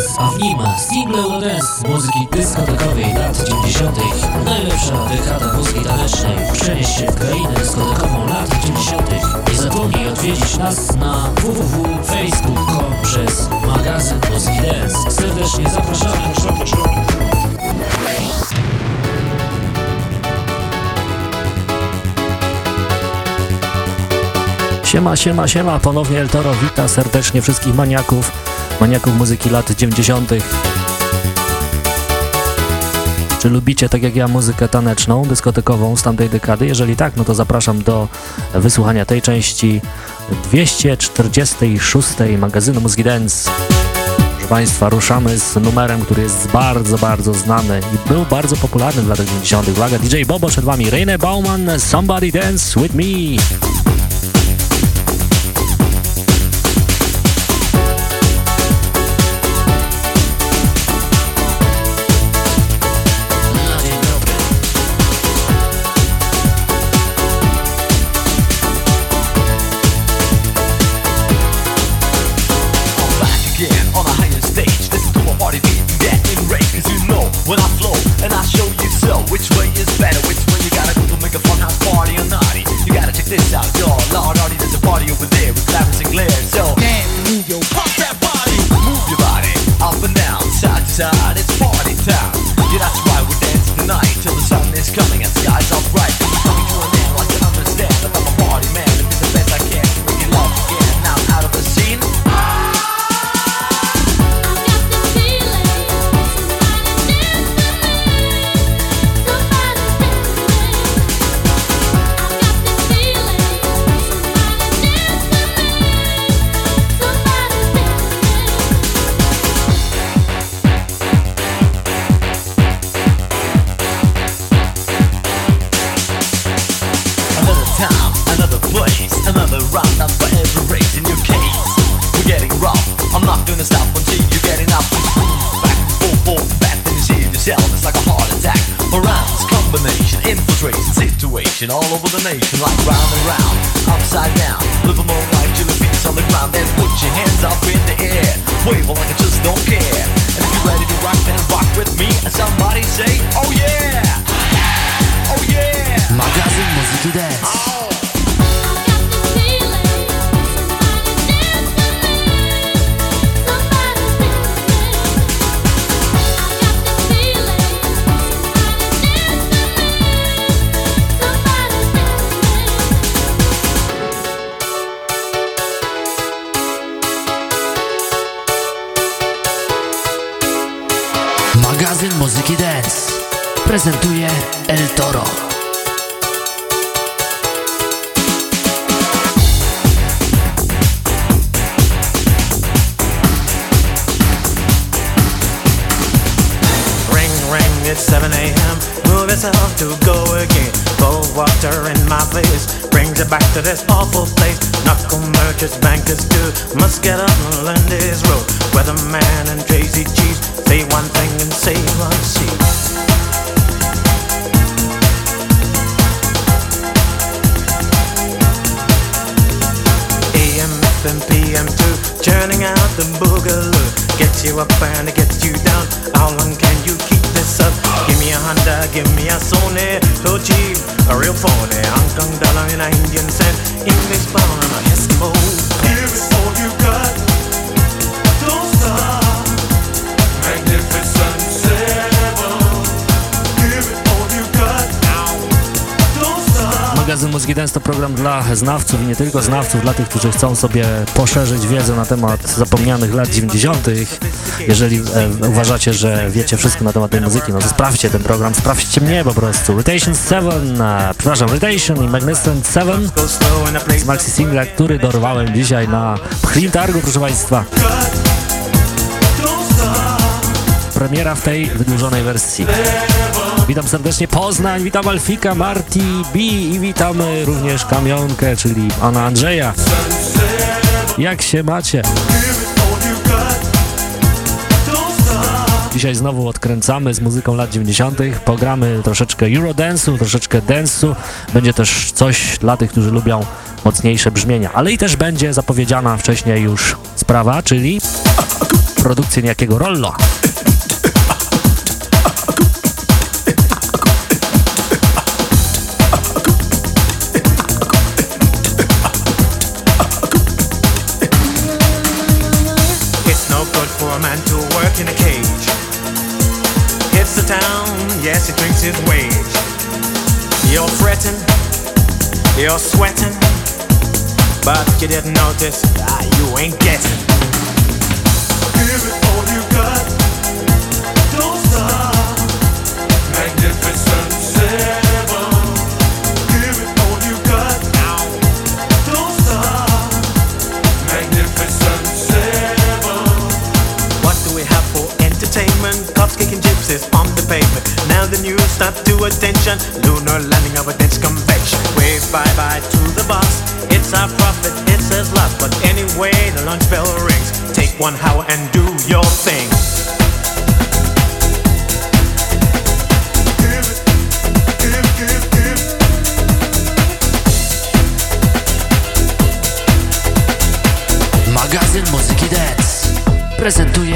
Dance, a w nim single Eurodance z muzyki dyskotekowej lat 90. Najlepsza dekada muzyki tanecznej. Przenieś się w krainę dyskotekową lat 90. Nie zapomnij odwiedzić nas na www.facebook.com przez magazyn Muzyki Dance. Serdecznie zapraszamy. zapraszamy. Siema, siema, siema, ponownie El Toro wita serdecznie wszystkich maniaków, maniaków muzyki lat 90. Czy lubicie, tak jak ja, muzykę taneczną, dyskotekową z tamtej dekady? Jeżeli tak, no to zapraszam do wysłuchania tej części 246 magazynu Muzyki Dance. Proszę Państwa, ruszamy z numerem, który jest bardzo, bardzo znany i był bardzo popularny w latach 90. Uwaga, DJ Bobo przed Wami, Reine Bauman, Somebody Dance With Me. sone So cheap, a real phony. Hong Kong dollar in an Indian cent. English pound, Eskimo. Here is all you got. Znawców i nie tylko znawców, dla tych, którzy chcą sobie poszerzyć wiedzę na temat zapomnianych lat 90. Jeżeli e, uważacie, że wiecie wszystko na temat tej muzyki, no to sprawdźcie ten program, sprawdźcie mnie po prostu. Rotation 7, e, przepraszam, Rotation i Magnificent 7 z maxi singla, który dorwałem dzisiaj na Pchlim Targu, proszę Państwa. Premiera w tej wydłużonej wersji. Witam serdecznie Poznań, witam Alfika, Marti B i witamy również Kamionkę, czyli Pana Andrzeja. Jak się macie? Dzisiaj znowu odkręcamy z muzyką lat 90. Pogramy troszeczkę Eurodance'u, troszeczkę dance'u. Będzie też coś dla tych, którzy lubią mocniejsze brzmienia. Ale i też będzie zapowiedziana wcześniej już sprawa, czyli produkcję niejakiego Rollo. for a man to work in a cage. Hits the town, yes, he drinks his wage. You're fretting, you're sweating, but you didn't notice that you ain't getting. Give it all you got, don't stop. Magnificent. Kicking gypsies on the pavement. Now the news stop to attention. Lunar landing of a Dutch convection. Wave bye bye to the boss. It's our profit, it's his loss. But anyway, the lunch bell rings. Take one hour and do your thing. Magazyn Muzyki Dance prezentuje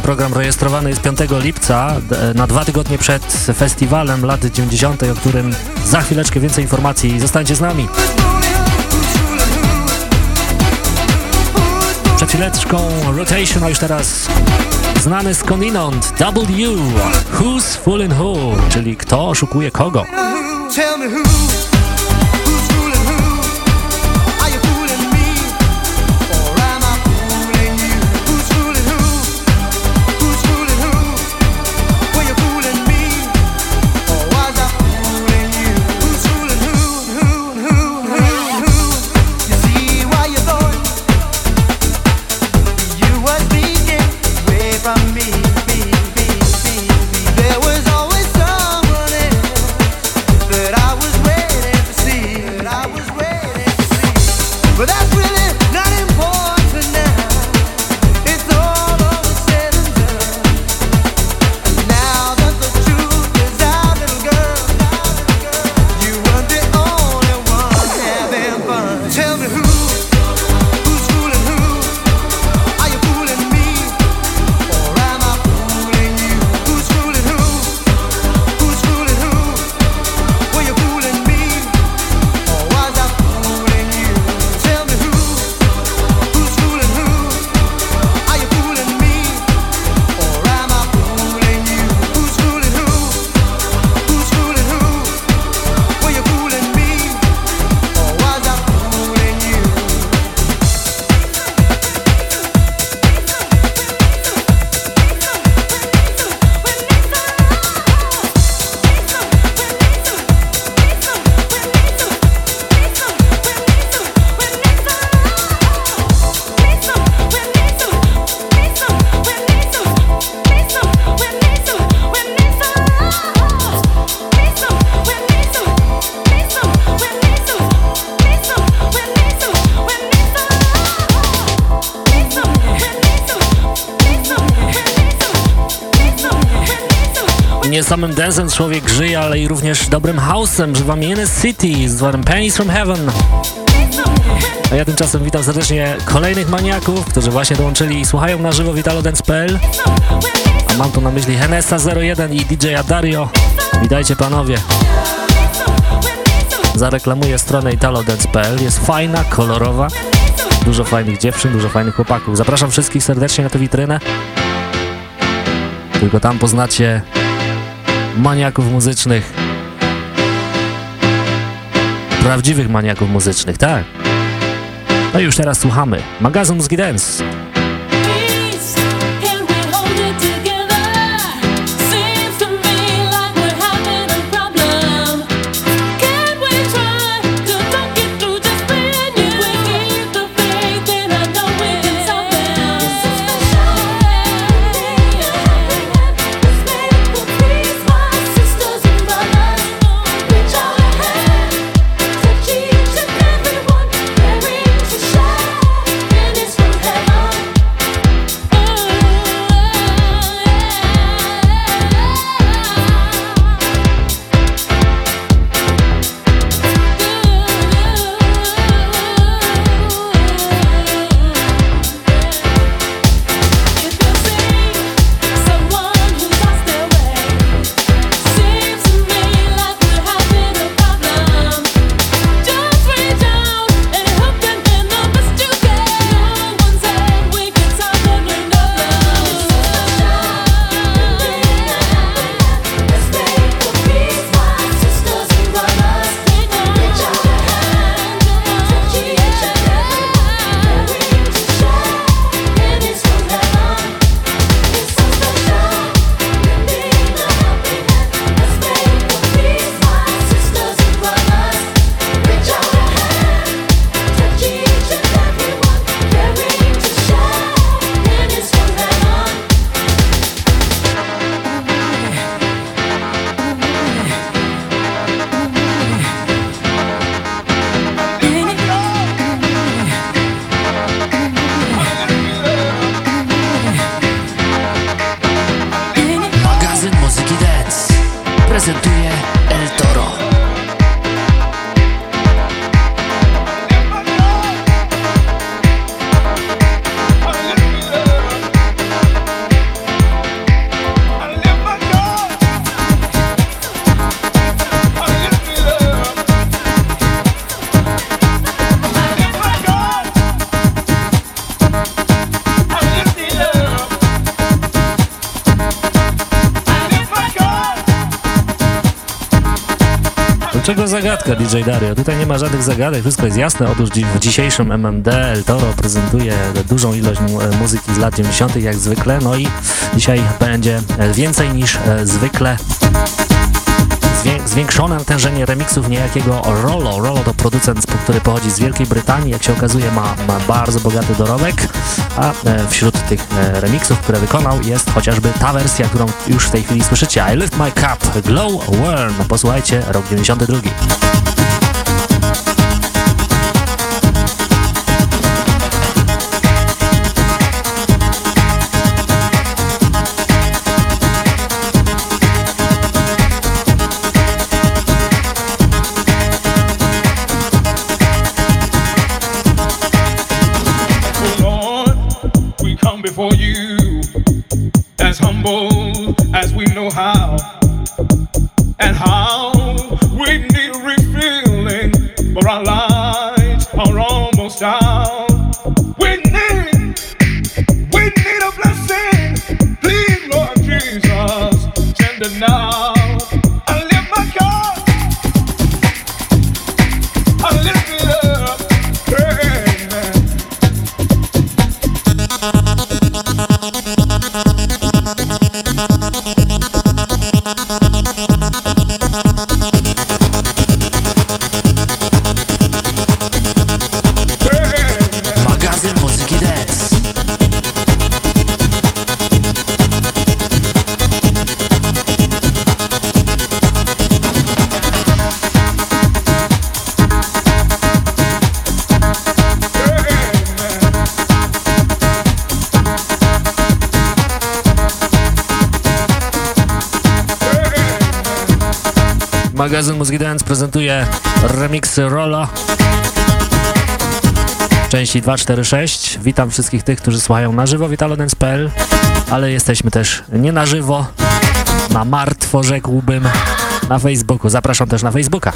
Ten program rejestrowany jest 5 lipca, na dwa tygodnie przed festiwalem lat 90., o którym za chwileczkę więcej informacji. Zostańcie z nami. Przed chwileczką Rotation, a już teraz znany skądinąd W, Who's Fooling Who, czyli kto oszukuje kogo. Tell me who. Człowiek żyje, ale i również dobrym house'em, że wam City z Pennies from Heaven. A ja tymczasem witam serdecznie kolejnych maniaków, którzy właśnie dołączyli i słuchają na żywo Vitalodance.pl A mam tu na myśli Henessa01 i DJ Dario. Witajcie panowie. Zareklamuję stronę italodance.pl. Jest fajna, kolorowa, dużo fajnych dziewczyn, dużo fajnych chłopaków. Zapraszam wszystkich serdecznie na tę witrynę. Tylko tam poznacie maniaków muzycznych. Prawdziwych maniaków muzycznych, tak. No i już teraz słuchamy. Magazyn Mózgi Dance. Zagadka DJ Dario? Tutaj nie ma żadnych zagadek, wszystko jest jasne. Otóż w dzisiejszym MMD El Toro prezentuje dużą ilość muzyki z lat 90. jak zwykle, no i dzisiaj będzie więcej niż e, zwykle zwiększone natężenie remixów niejakiego Rollo. Rollo to producent, który pochodzi z Wielkiej Brytanii, jak się okazuje ma, ma bardzo bogaty dorobek, a e, wśród tych e, remixów, które wykonał jest chociażby ta wersja, którą już w tej chwili słyszycie, I Lift My Cup, Glow Worm. Posłuchajcie, rok 92. prezentuje remixy Rolla części 246. Witam wszystkich tych, którzy słuchają na żywo witalodance.pl, ale jesteśmy też nie na żywo, na martwo rzekłbym, na Facebooku. Zapraszam też na Facebooka.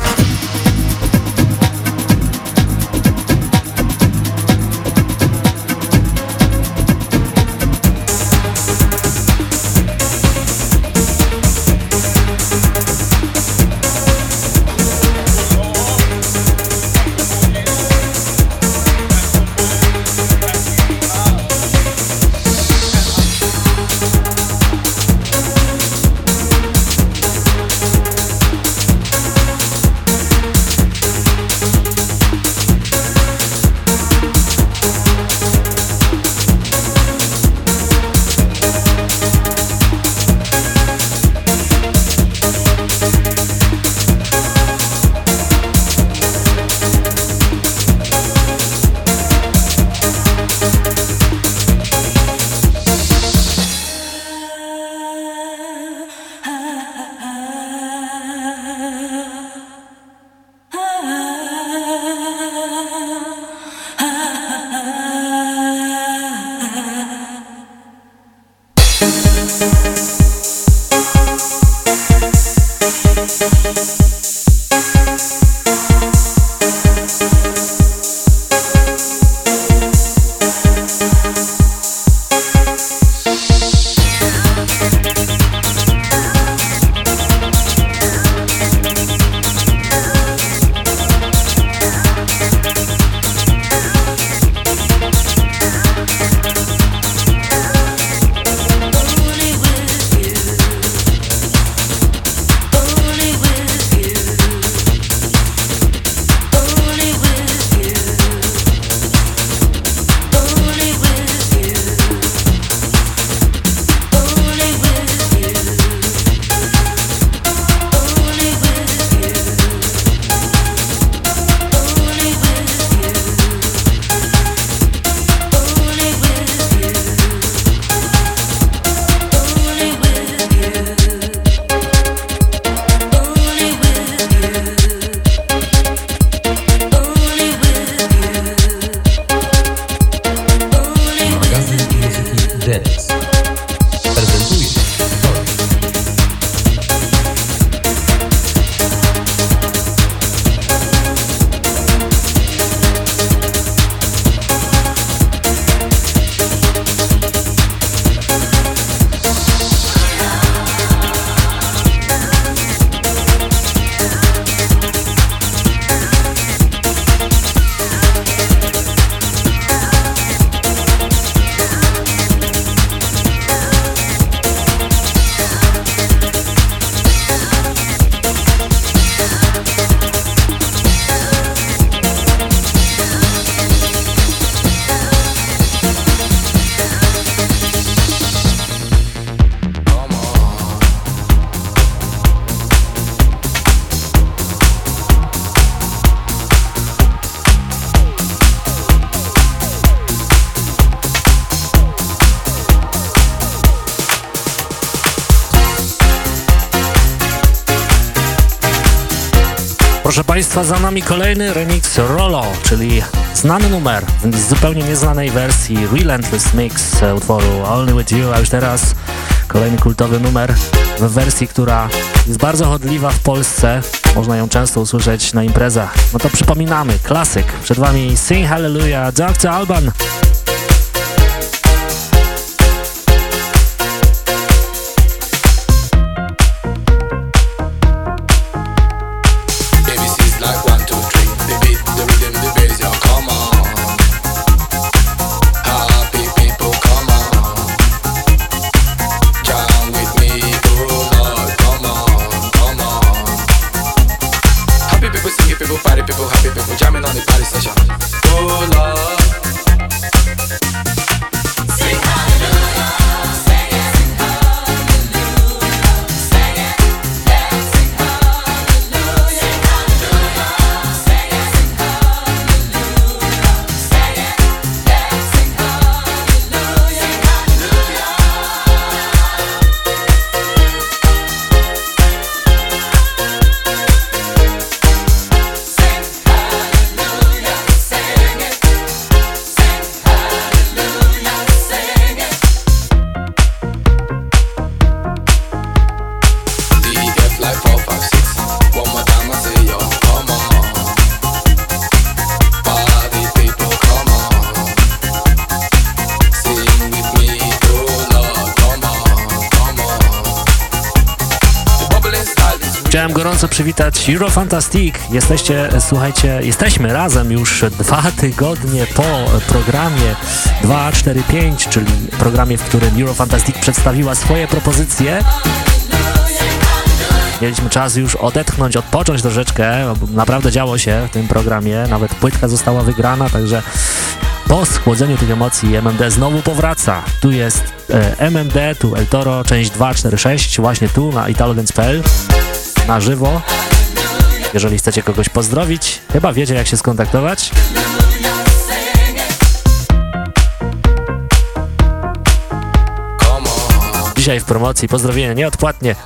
Państwa, za nami kolejny remix Rolo, czyli znany numer w zupełnie nieznanej wersji Relentless Mix utworu Only With You, a już teraz kolejny kultowy numer w wersji, która jest bardzo chodliwa w Polsce. Można ją często usłyszeć na imprezach. No to przypominamy, klasyk. Przed Wami Sing Hallelujah, Dr. Alban. Przywitać Eurofantastic. Jesteście, słuchajcie, jesteśmy razem już dwa tygodnie po programie 245, czyli programie, w którym Eurofantastic przedstawiła swoje propozycje. Mieliśmy czas już odetchnąć, odpocząć troszeczkę, naprawdę działo się w tym programie, nawet płytka została wygrana, także po schłodzeniu tych emocji MMD znowu powraca. Tu jest e, MMD, tu El Toro, część 246, właśnie tu na italodance.pl na żywo. Jeżeli chcecie kogoś pozdrowić, chyba wiecie jak się skontaktować. Dzisiaj w promocji pozdrowienia nieodpłatnie.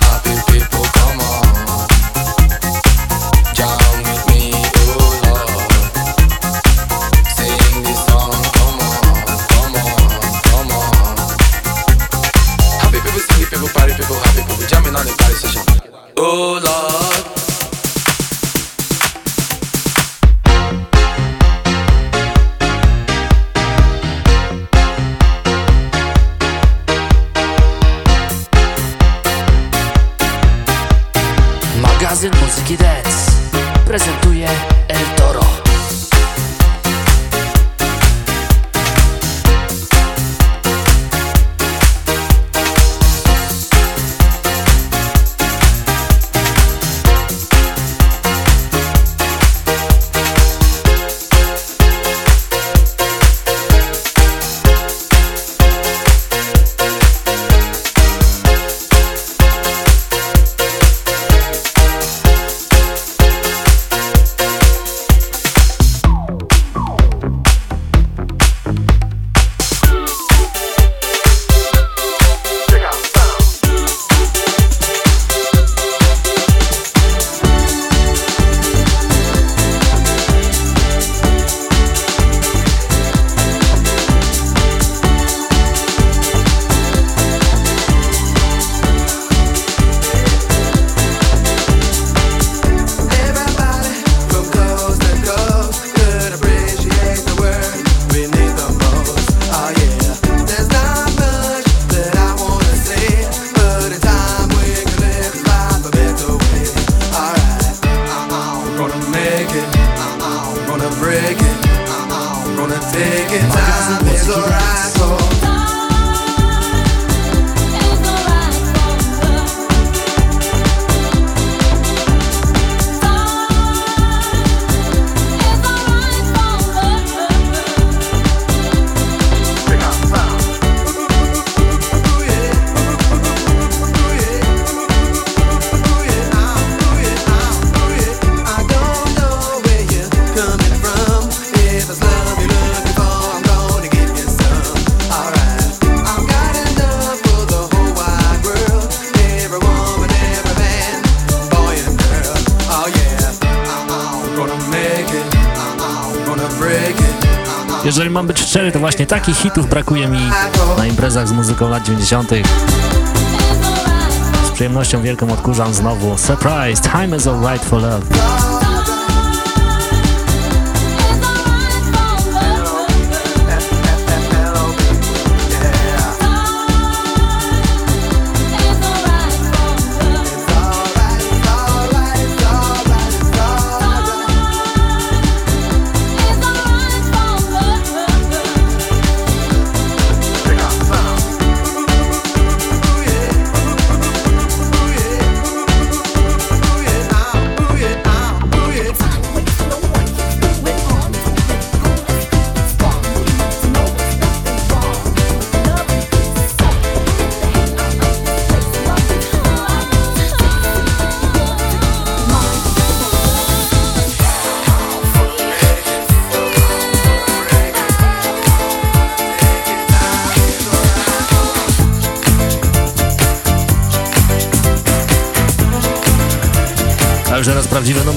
Mam być szczery, to właśnie takich hitów brakuje mi na imprezach z muzyką lat 90. Z przyjemnością wielką odkurzam znowu Surprise, time is alright for love.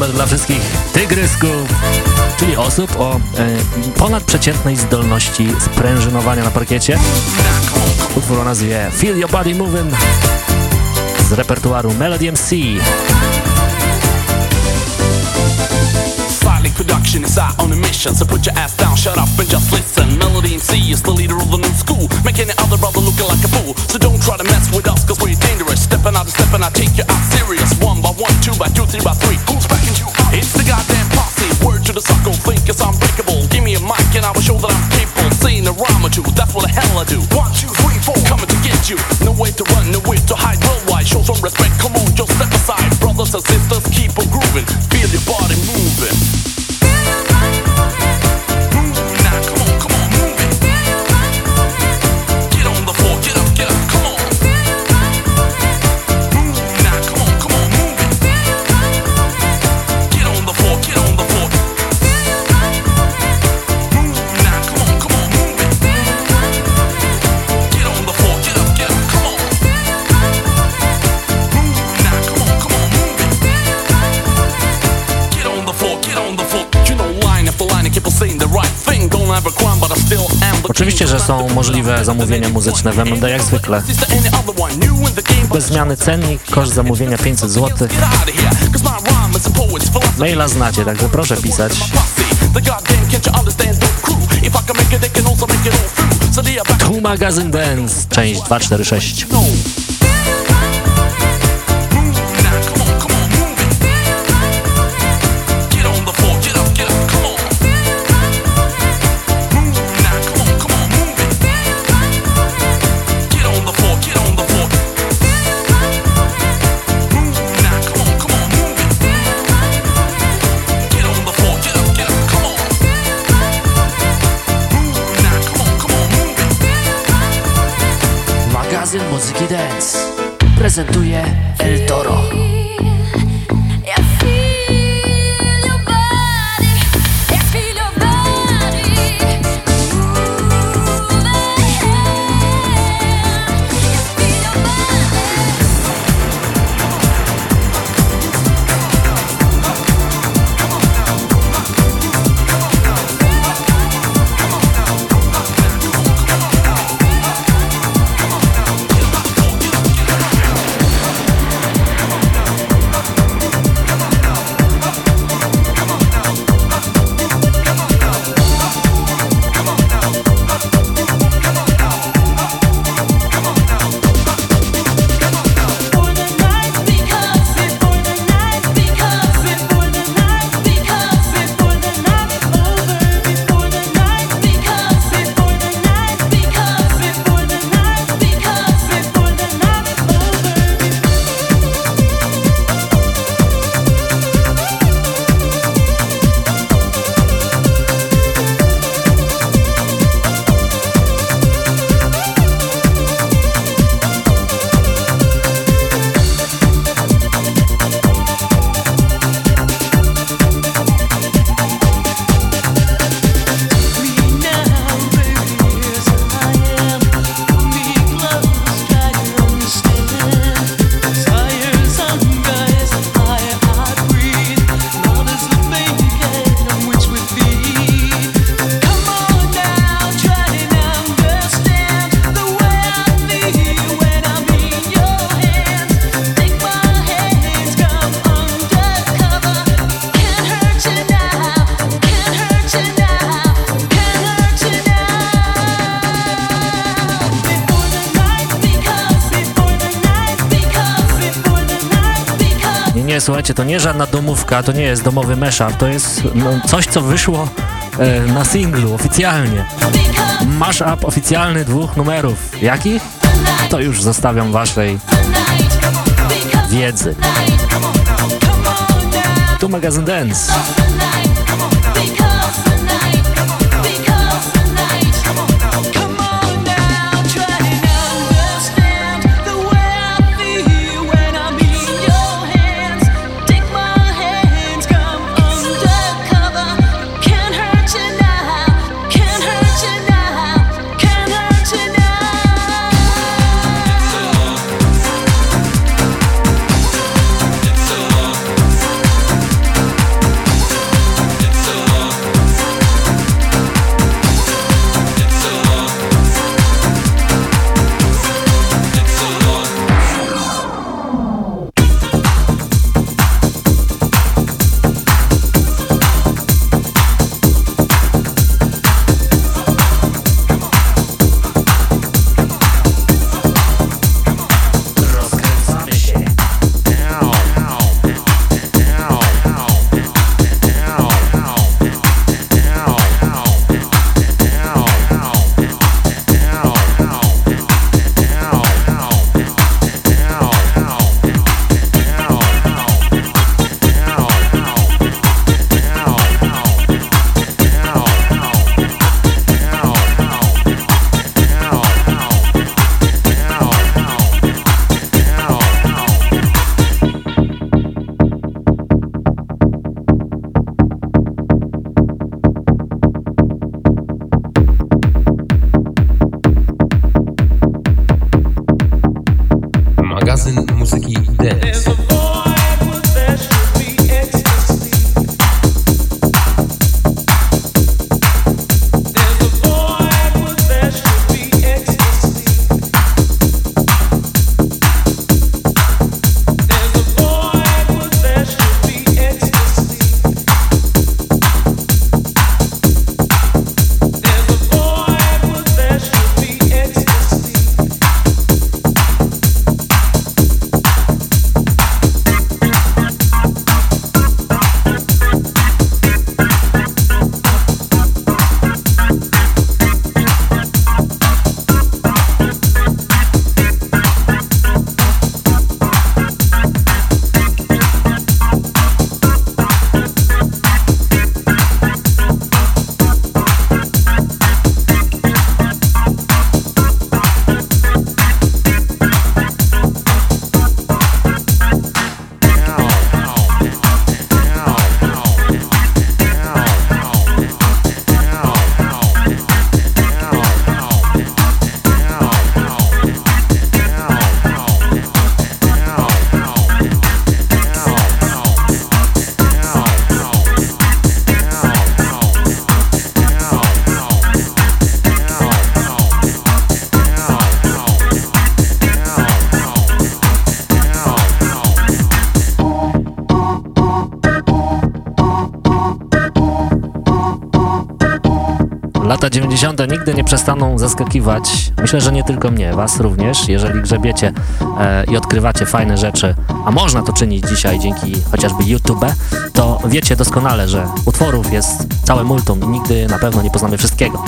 Numer dla wszystkich tygrysków, czyli osób o e, ponadprzeciętnej zdolności sprężynowania na parkiecie. Utwór o nazwie Feel Your Body Moving z repertuaru Melody MC. production is out on a mission So put your ass down, shut up and just listen. Melody MC is the leader of the new school Making the other brother looking like a fool. So don't try to mess with us cause we're dangerous. Stepping out and stepping out, take serious. One by one, two by two, three by three. Who's what the hell I do. One, two, three, four, coming to get you. No way to run, no way to hide worldwide Show some respect, come on, just step aside. Brothers and sisters, keep on grooving. Feel your body moving Oczywiście, że są możliwe zamówienia muzyczne w MMD jak zwykle. Bez zmiany cennik, koszt zamówienia 500 zł. Maila znacie, także proszę pisać. Tu magazyn Dance, część 246. prezentuje El słuchajcie, to nie żadna domówka, to nie jest domowy mashup, to jest no, coś, co wyszło e, na singlu oficjalnie. Mashup oficjalny dwóch numerów. Jakich? To już zostawiam waszej wiedzy. Tu magazyn Dance. Lata zaskakiwać. Myślę, że nie tylko mnie, was również. Jeżeli grzebiecie e, i odkrywacie fajne rzeczy, a można to czynić dzisiaj dzięki chociażby YouTube, to wiecie doskonale, że utworów jest całe multum i nigdy na pewno nie poznamy wszystkiego.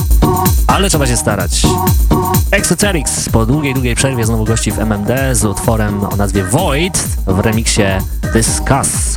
Ale trzeba się starać. Exoterics po długiej, długiej przerwie znowu gości w MMD z utworem o nazwie Void w remiksie Discuss.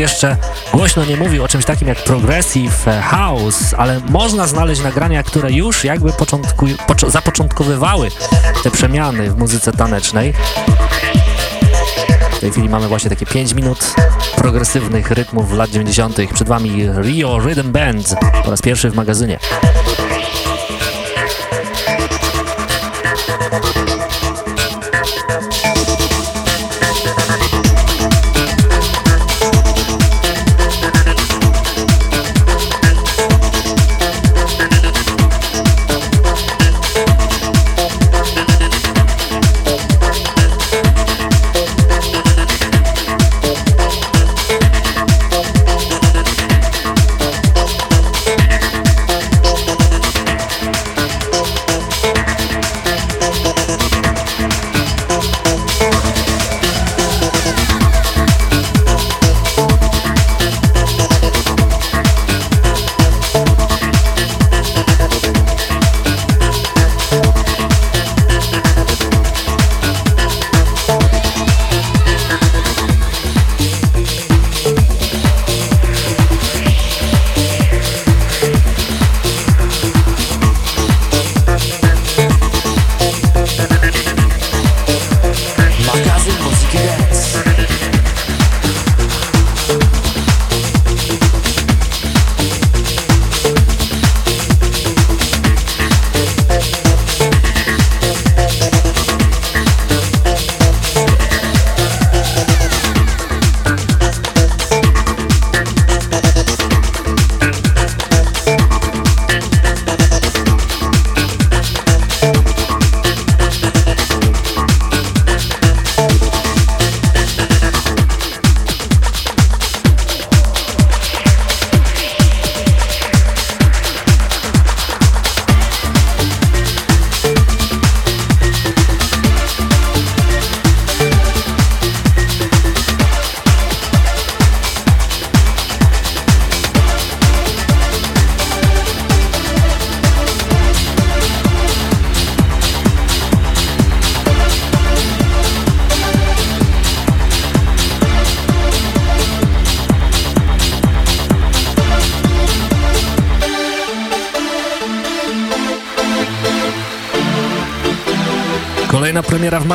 Jeszcze głośno nie mówił o czymś takim jak Progressive House, ale można znaleźć nagrania, które już jakby zapoczątkowywały te przemiany w muzyce tanecznej. W tej chwili mamy właśnie takie 5 minut progresywnych rytmów lat 90. Przed Wami Rio Rhythm Band po raz pierwszy w magazynie.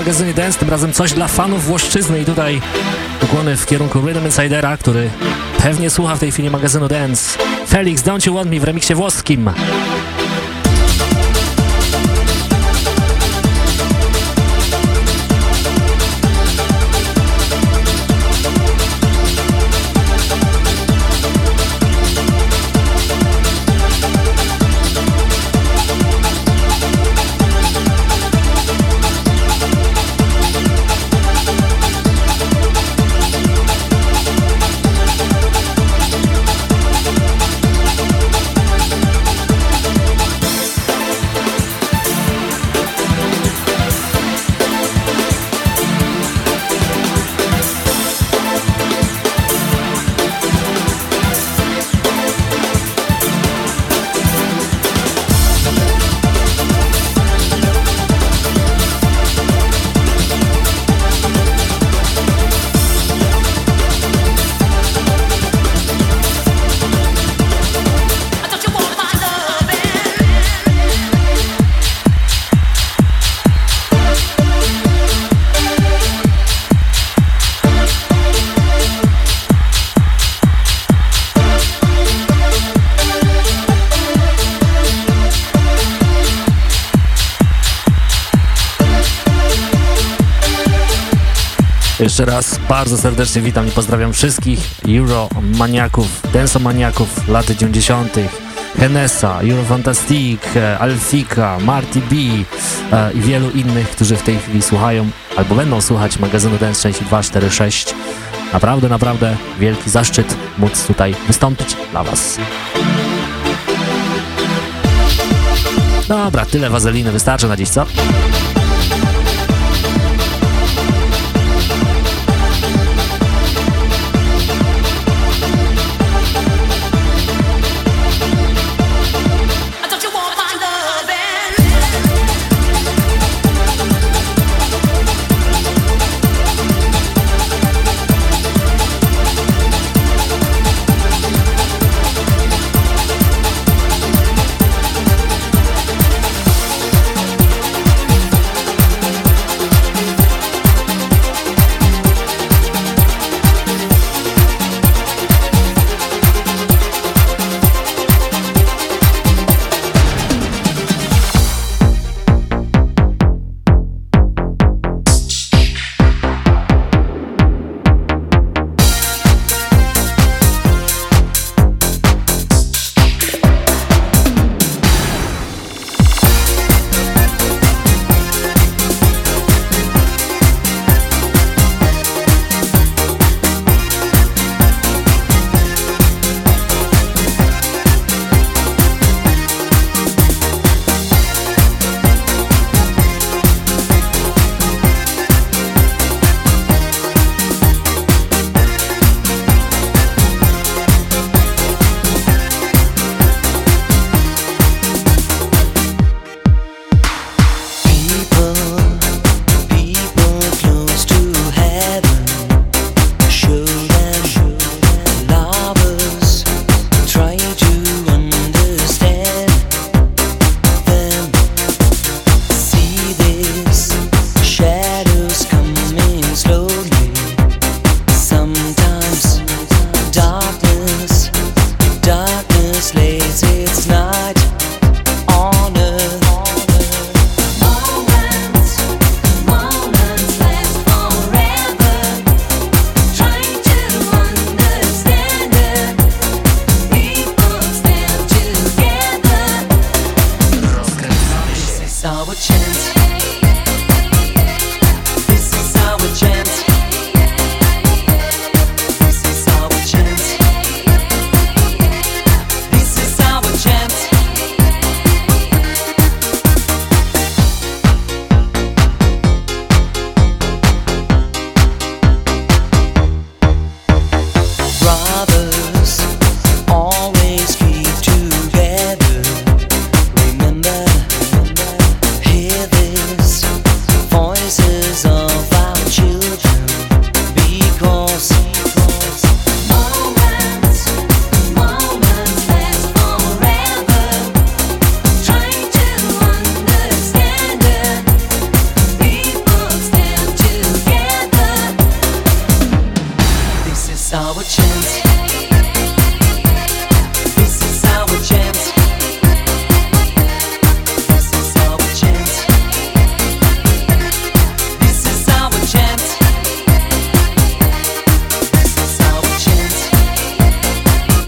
Magazynie Dance, tym razem coś dla fanów Włoszczyzny i tutaj ukłony w kierunku Rhythm Insidera, który pewnie słucha w tej chwili magazynu Dance. Felix, Don't You Want Me w remiksie włoskim. Jeszcze raz bardzo serdecznie witam i pozdrawiam wszystkich Euromaniaków, Densomaniaków lat 90. Henesa, Eurofantastic, Alfika, Marty B e, i wielu innych, którzy w tej chwili słuchają albo będą słuchać magazynu Dance 6246. Naprawdę, naprawdę wielki zaszczyt móc tutaj wystąpić dla Was. Dobra, tyle wazeliny wystarczy na dziś, co?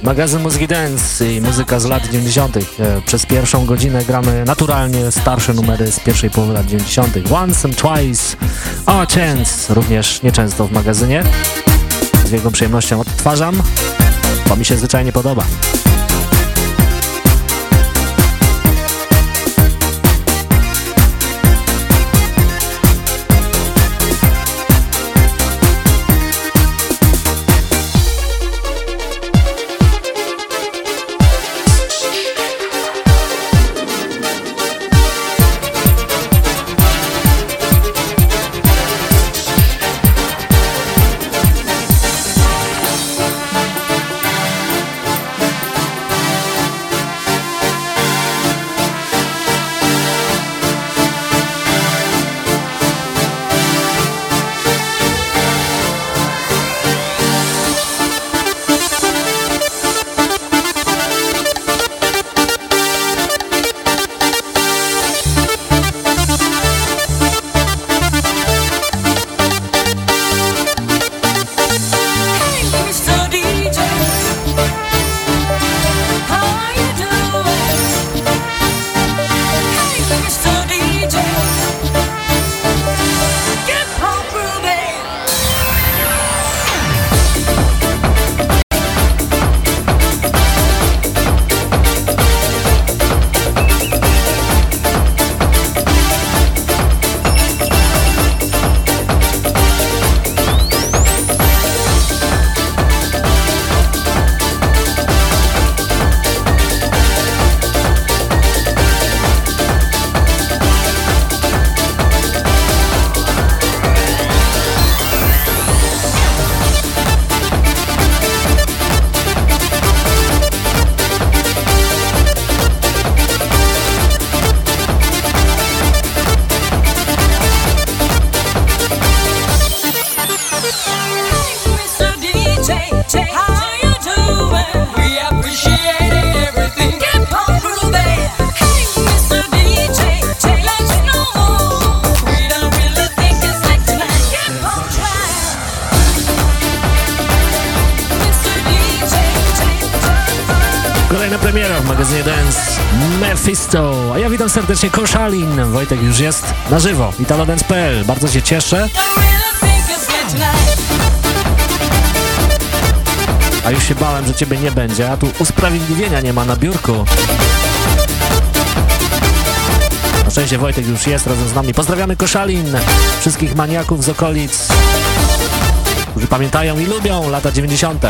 Magazyn Muzyki Dance i muzyka z lat 90. E, przez pierwszą godzinę gramy naturalnie starsze numery z pierwszej połowy lat 90. Once and Twice, A Chance, również nieczęsto w magazynie. Z wielką przyjemnością odtwarzam, bo mi się zwyczajnie podoba. Na żywo. Italodance.pl. Bardzo się cieszę. A już się bałem, że ciebie nie będzie, a tu usprawiedliwienia nie ma na biurku. Na szczęście Wojtek już jest razem z nami. Pozdrawiamy Koszalin, wszystkich maniaków z okolic, którzy pamiętają i lubią lata 90.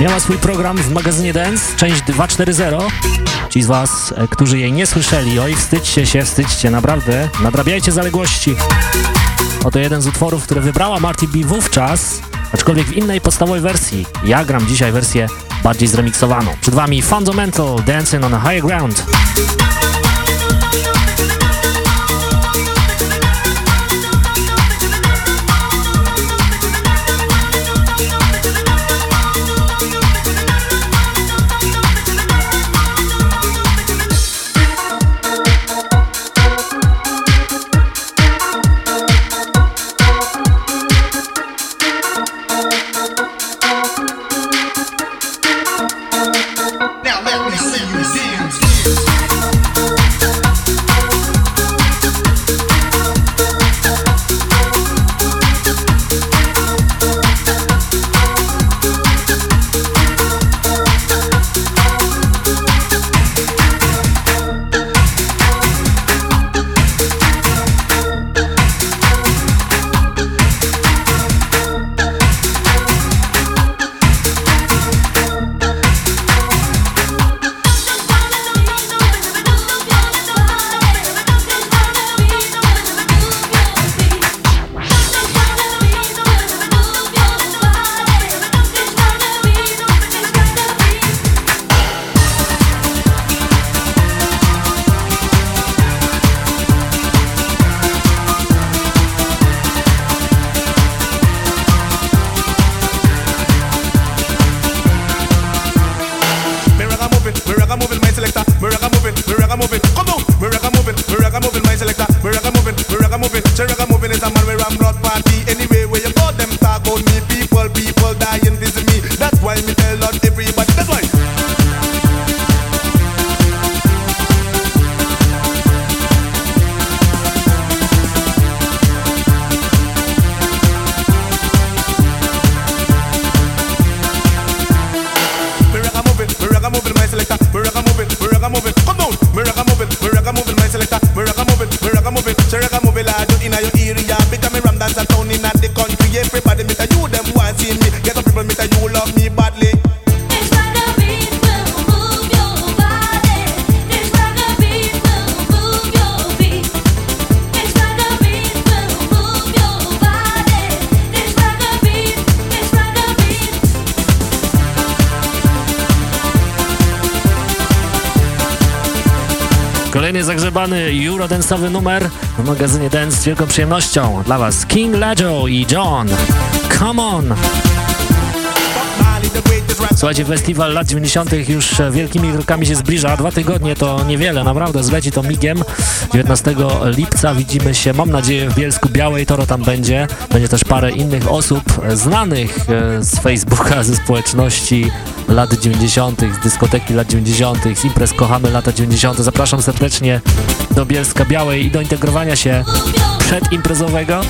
miała swój program w magazynie Dance, część 240. Ci z Was, e, którzy jej nie słyszeli, oj, wstydźcie się, wstydźcie, naprawdę, nadrabiajcie zaległości. Oto jeden z utworów, które wybrała Marty B wówczas, aczkolwiek w innej podstawowej wersji. Ja gram dzisiaj wersję bardziej zremiksowaną. Przed Wami Fundamental Dancing on a Higher Ground. Eurodance'owy numer w magazynie Dance z wielką przyjemnością dla Was King Lajo i John. Come on! Słuchajcie, festiwal lat 90. już wielkimi krokami się zbliża. Dwa tygodnie to niewiele, naprawdę zleci to migiem. 19 lipca widzimy się, mam nadzieję, w Bielsku Białej. Toro tam będzie. Będzie też parę innych osób znanych e, z Facebooka, ze społeczności lat 90., z dyskoteki lat 90., z imprez Kochamy lata 90. Zapraszam serdecznie do Bielska Białej i do integrowania się przedimprezowego.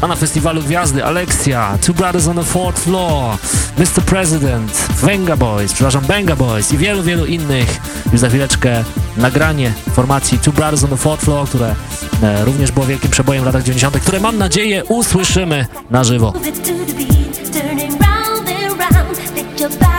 A na festiwalu Gwiazdy Alexia, Two Brothers on the Fourth Floor, Mr. President, Venga Boys, przepraszam, Benga Boys i wielu, wielu innych. Już za chwileczkę nagranie formacji Two Brothers on the Fourth Floor, które e, również było wielkim przebojem w latach 90., które mam nadzieję usłyszymy na żywo. turning round and round. Let your body.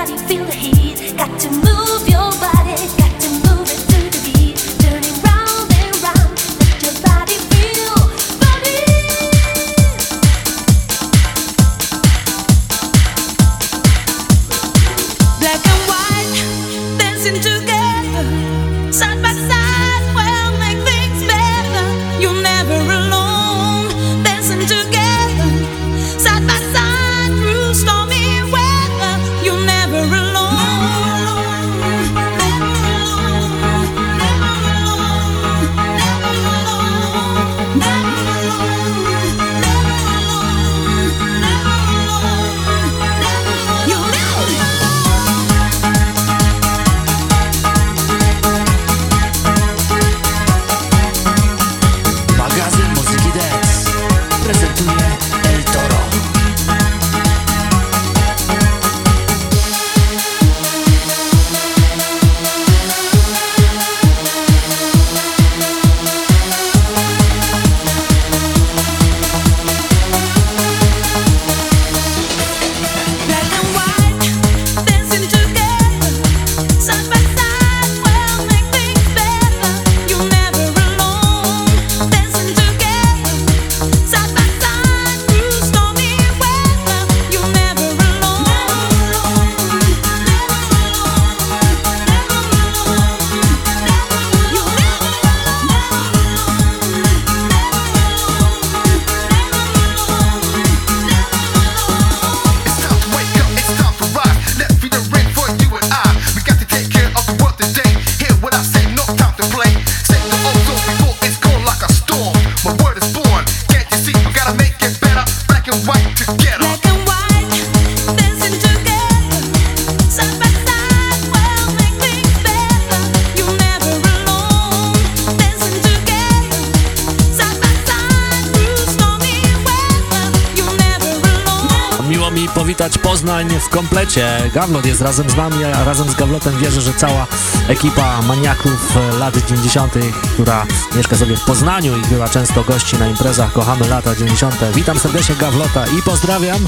Gawlot jest razem z nami, a razem z Gawlotem wierzę, że cała ekipa maniaków lat 90., która mieszka sobie w Poznaniu i była często gości na imprezach Kochamy lata 90. Witam serdecznie Gawlota i pozdrawiam.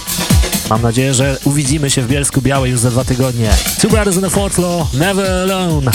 Mam nadzieję, że uwidzimy się w Bielsku Białej już za dwa tygodnie. Two Brothers in the Fourth Law, Never Alone.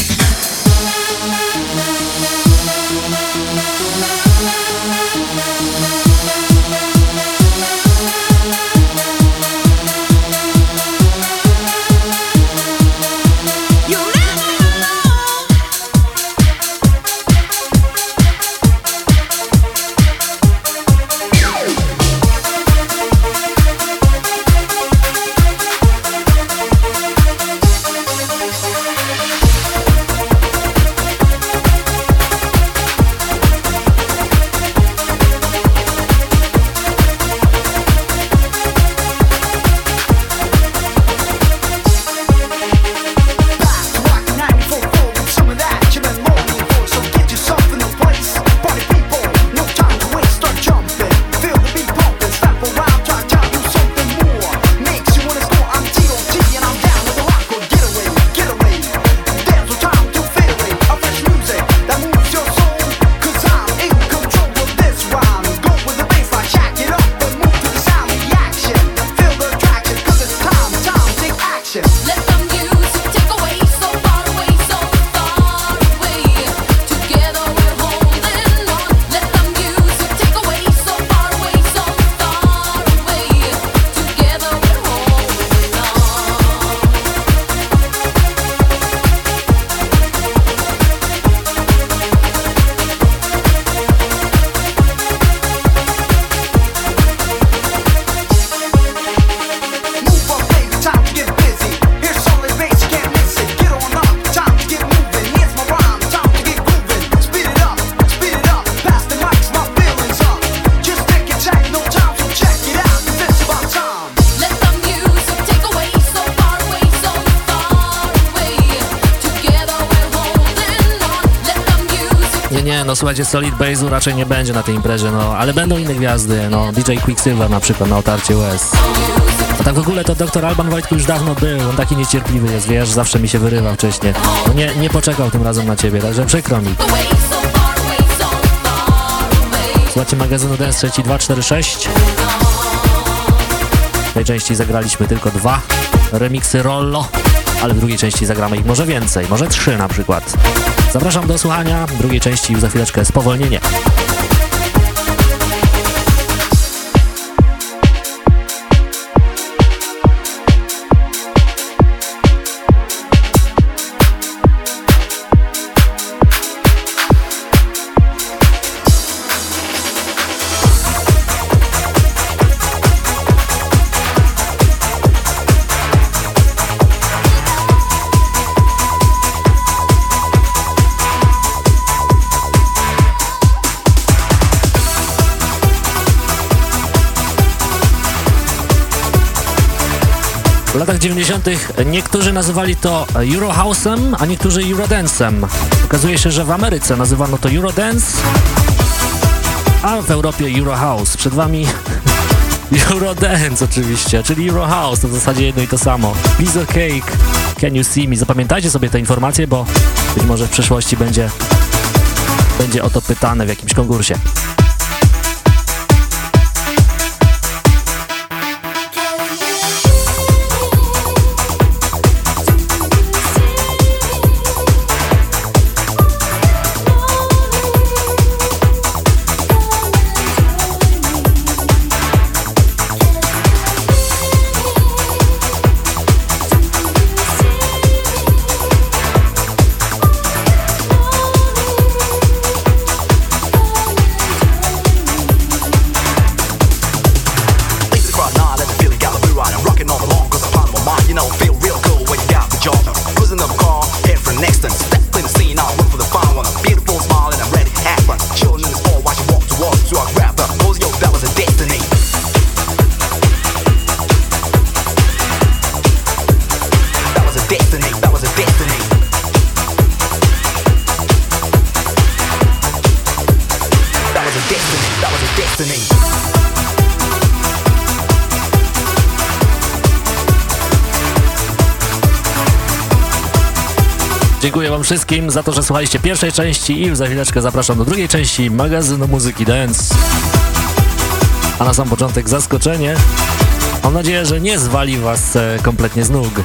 Słuchajcie, Solid Base'u raczej nie będzie na tej imprezie, no, ale będą inne gwiazdy, no, DJ Quicksilver na przykład na otarcie US. A tak w ogóle to Dr. Alban Wojtku już dawno był, on taki niecierpliwy jest, wiesz, zawsze mi się wyrywa wcześniej. No nie, nie poczekał tym razem na ciebie, także przykro mi. Słuchajcie magazynu Dance 3246. W tej części zagraliśmy tylko dwa remiksy Rollo ale w drugiej części zagramy ich może więcej, może trzy na przykład. Zapraszam do słuchania drugiej części już za chwileczkę spowolnienie. 90. niektórzy nazywali to Eurohouse'em, a niektórzy Eurodance'em. Okazuje się, że w Ameryce nazywano to Eurodance, a w Europie Eurohouse. Przed wami Eurodance oczywiście, czyli Eurohouse, to w zasadzie jedno i to samo. Piece cake, can you see me? Zapamiętajcie sobie te informacje, bo być może w przyszłości będzie, będzie o to pytane w jakimś konkursie. Wam wszystkim za to, że słuchaliście pierwszej części i za chwileczkę zapraszam do drugiej części magazynu muzyki dance. A na sam początek zaskoczenie. Mam nadzieję, że nie zwali was e, kompletnie z nóg.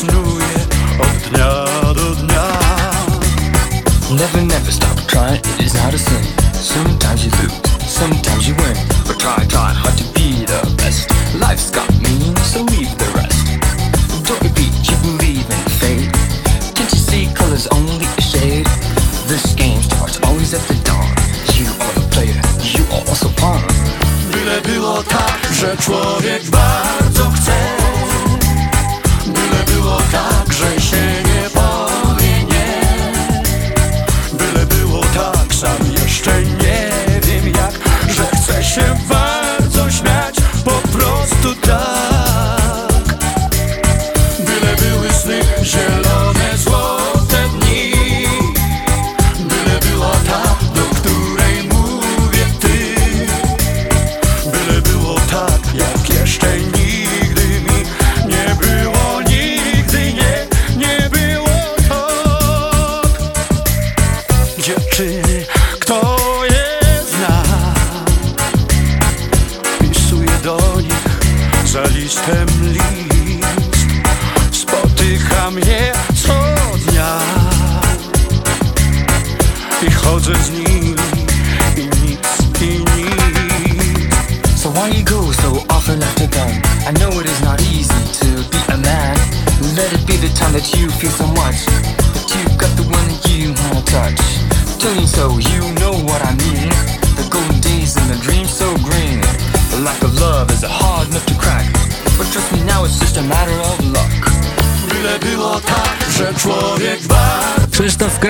Snuje od dnia do dnia Never, never stop trying, it is not a sin. Sometimes you lose, sometimes you win. But try, try hard to be the best. Life's got meaning, so leave the rest. Don't repeat, you believe in fate. Can't you see colors only a shade? This game starts always at the dawn. You are the player, you are also pawn. Byle było tak, że człowiek bardzo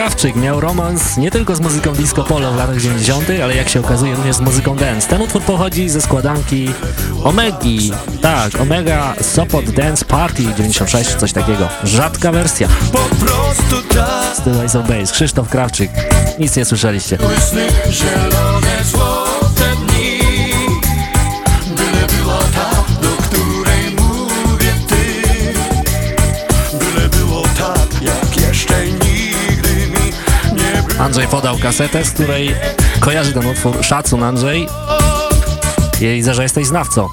Krawczyk miał romans nie tylko z muzyką disco polo w latach 90., ale jak się okazuje również z muzyką dance. Ten utwór pochodzi ze składanki Omegi. Tak, Omega Sopot Dance Party 96, coś takiego. Rzadka wersja. po prostu tak Styl Ice of Base. Krzysztof Krawczyk. Nic nie słyszeliście. Sny zielone, złote dni Andrzej podał kasetę, z której kojarzy ten utwór. Szacun Andrzej. I że jesteś znawcą.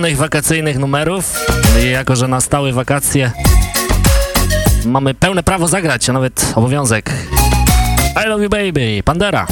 Moich ulubionych wakacyjnych numerów. I jako, że na stałe wakacje mamy pełne prawo zagrać, a nawet obowiązek. I love you baby, Pandera.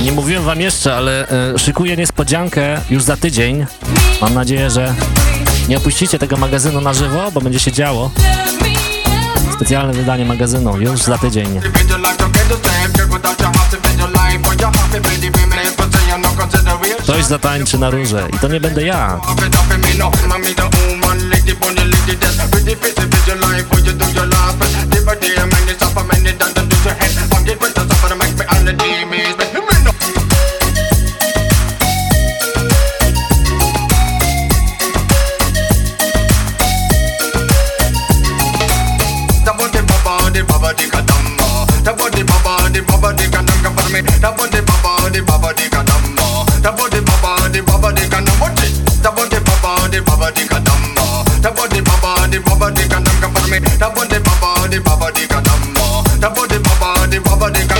Nie mówiłem wam jeszcze, ale e, szykuję niespodziankę już za tydzień. Mam nadzieję, że nie opuścicie tego magazynu na żywo, bo będzie się działo. Specjalne wydanie magazynu już za tydzień. Ktoś zatańczy na róże i to nie będę ja. Tabo de baba the baba the gadamba. Tabo de baba the baba the gadamba.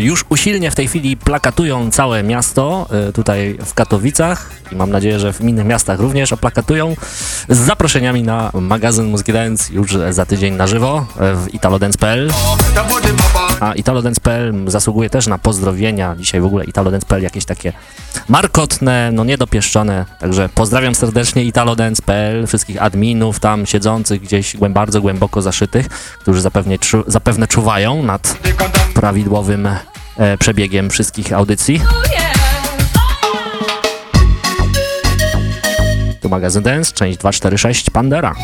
już usilnie w tej chwili plakatują całe miasto, e, tutaj w Katowicach i mam nadzieję, że w innych miastach również oplakatują z zaproszeniami na magazyn Muzyki Dance już za tydzień na żywo w italodance.pl a italodance.pl zasługuje też na pozdrowienia. Dzisiaj w ogóle italodance.pl jakieś takie markotne, no niedopieszczone. Także pozdrawiam serdecznie italodance.pl, wszystkich adminów tam siedzących gdzieś bardzo głęboko zaszytych, którzy zapewne, czu, zapewne czuwają nad prawidłowym e, przebiegiem wszystkich audycji. Tu magazyn Dance, część 246, Pandera.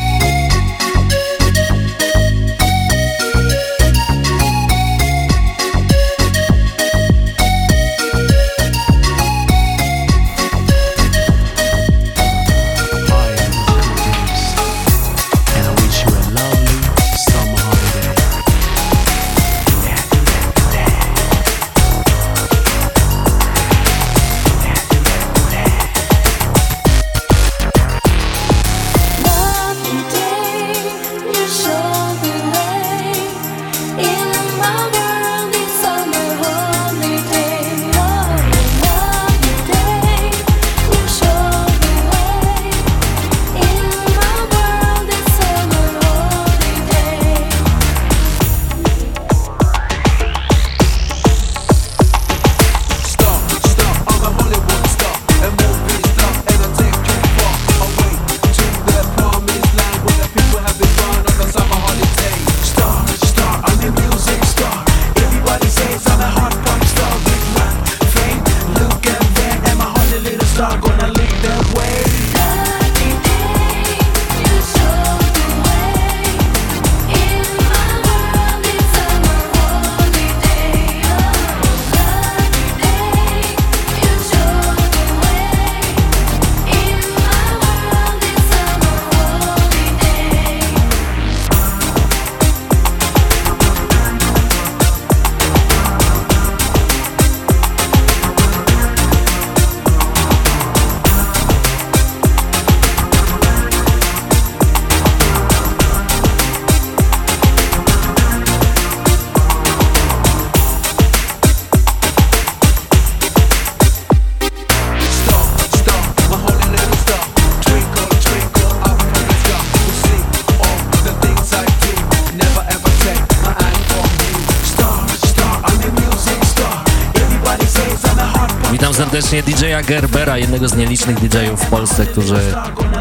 Serdecznie DJ-a Gerbera, jednego z nielicznych DJ-ów w Polsce, którzy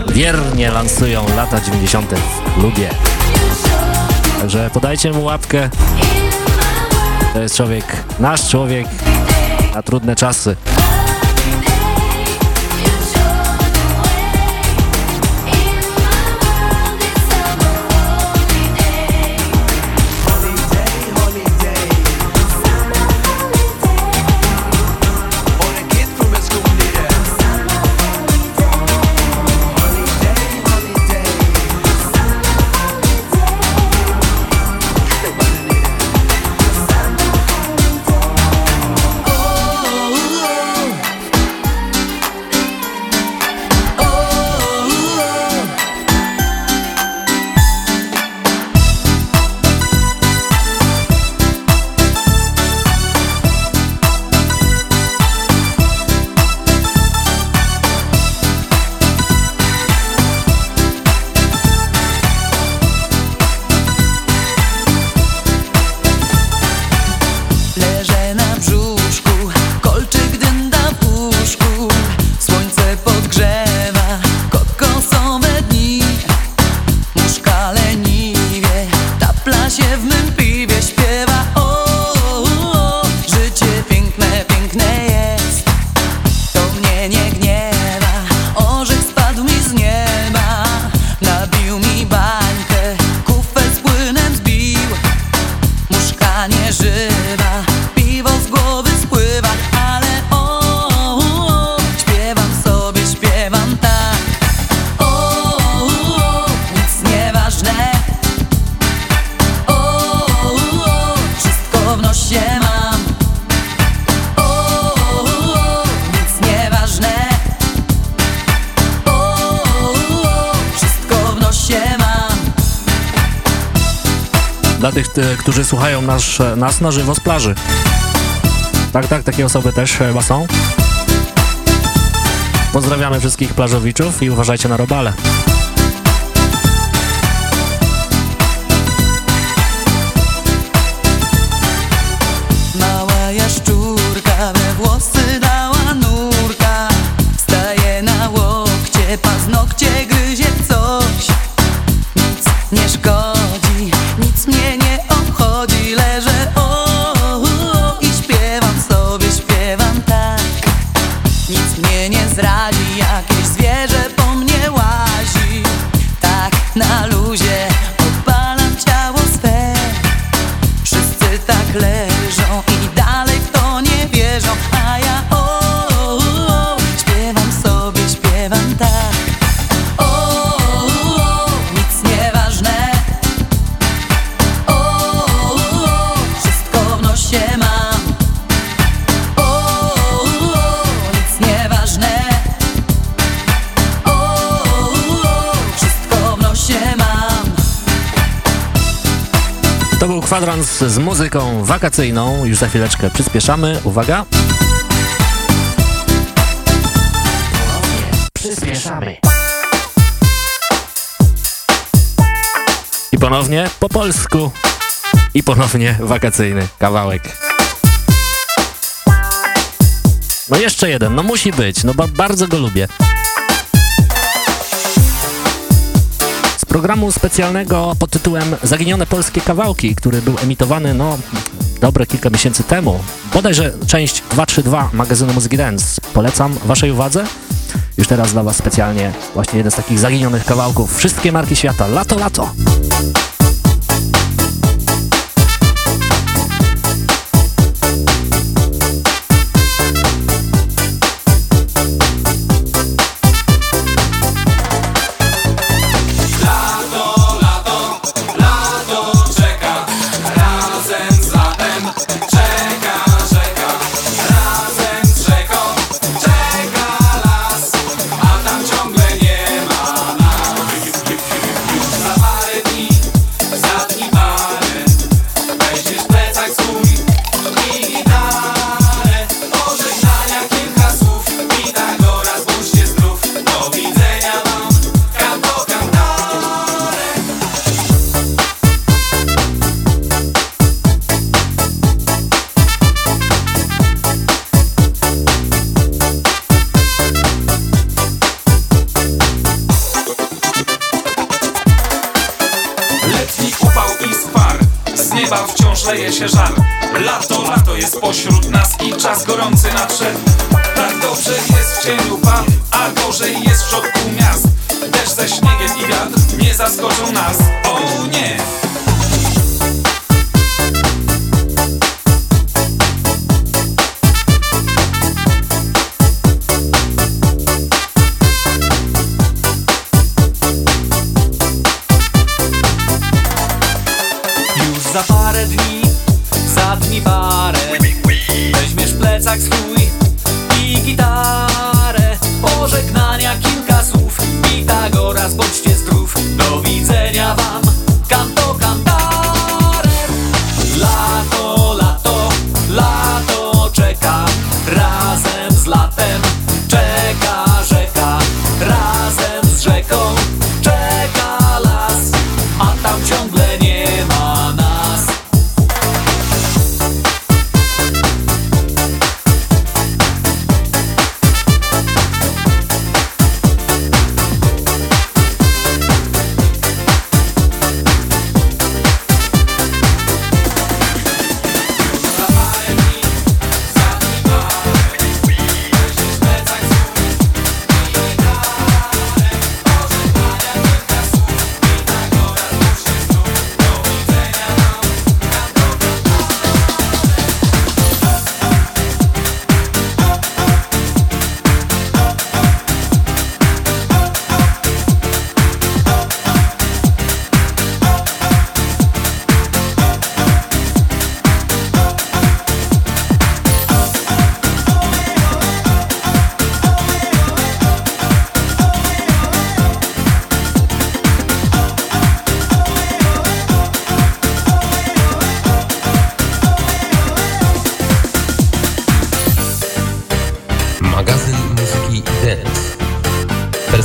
wiernie lansują lata 90. Lubię. Także podajcie mu łapkę. To jest człowiek, nasz człowiek na trudne czasy. Nas, nas na żywo z plaży. Tak, tak, takie osoby też chyba są. Pozdrawiamy wszystkich plażowiczów i uważajcie na robale. Kwadrans z muzyką wakacyjną. Już za chwileczkę przyspieszamy. Uwaga. Przyspieszamy. I ponownie po polsku. I ponownie wakacyjny kawałek. No jeszcze jeden, no musi być, no ba bardzo go lubię. Programu specjalnego pod tytułem Zaginione polskie kawałki, który był emitowany no dobre kilka miesięcy temu. Bodajże część 232 magazynu Muzyki Dance. Polecam waszej uwadze. Już teraz dla was specjalnie właśnie jeden z takich zaginionych kawałków. Wszystkie marki świata. Lato, lato!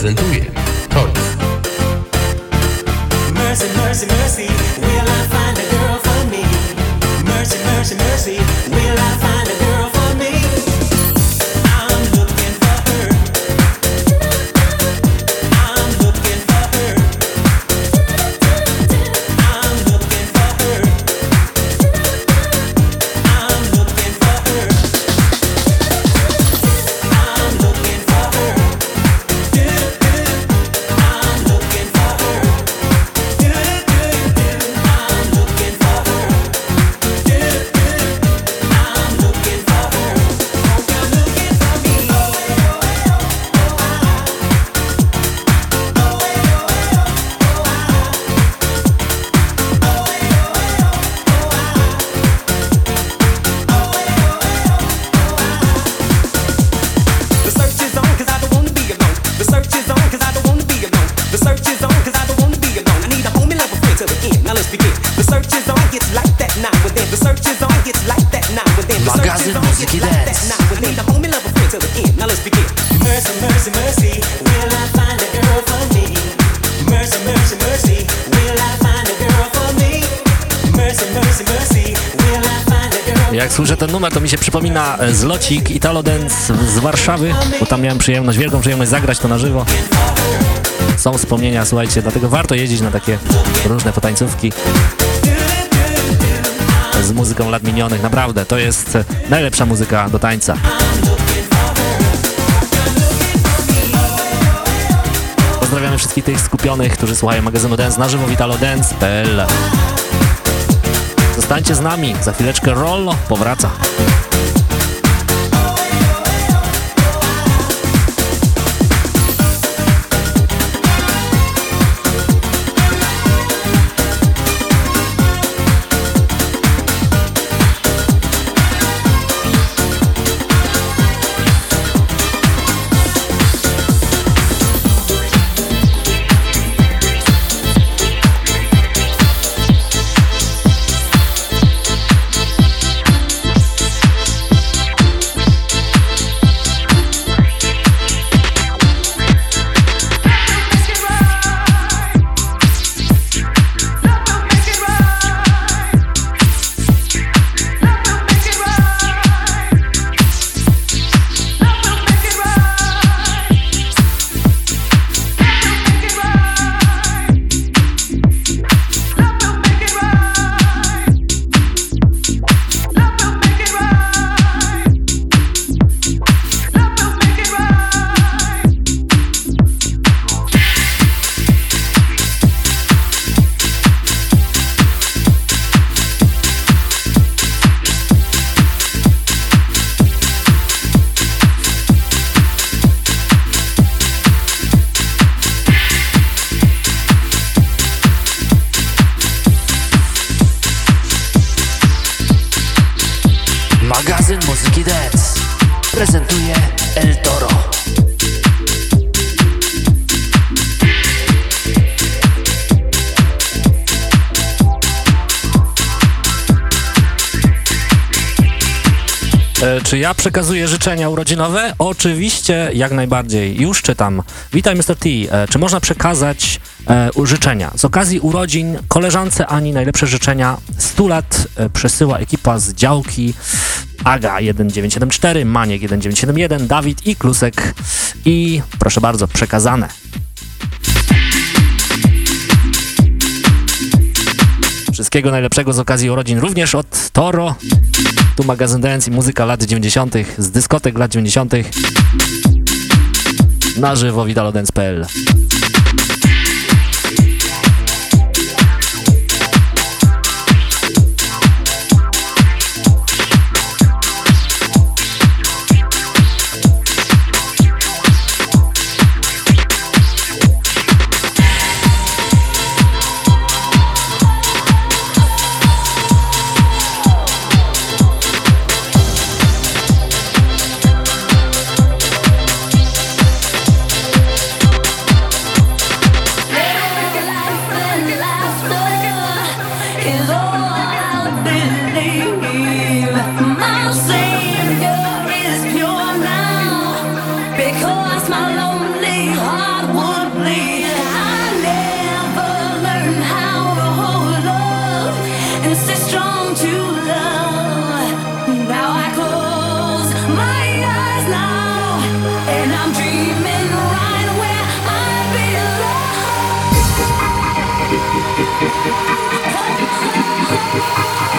prezentuje. Zlocik Italo Dance z Warszawy, bo tam miałem przyjemność, wielką przyjemność zagrać to na żywo. Są wspomnienia, słuchajcie, dlatego warto jeździć na takie różne potańcówki z muzyką lat minionych. Naprawdę, to jest najlepsza muzyka do tańca. Pozdrawiamy wszystkich tych skupionych, którzy słuchają magazynu Dance na żywo vitalodance.pl Zostańcie z nami, za chwileczkę Rollo powraca. Czy ja przekazuję życzenia urodzinowe? Oczywiście, jak najbardziej. Już czytam. Witaj, Mr. T. E, czy można przekazać e, życzenia? Z okazji urodzin koleżance Ani najlepsze życzenia 100 lat e, przesyła ekipa z działki Aga 1974, Maniek 1971, Dawid i Klusek. I proszę bardzo, przekazane. Wszystkiego najlepszego z okazji urodzin również od Toro. Tu magazyn Dance i muzyka lat 90. z dyskotek lat 90. Na żywo witalodance.pl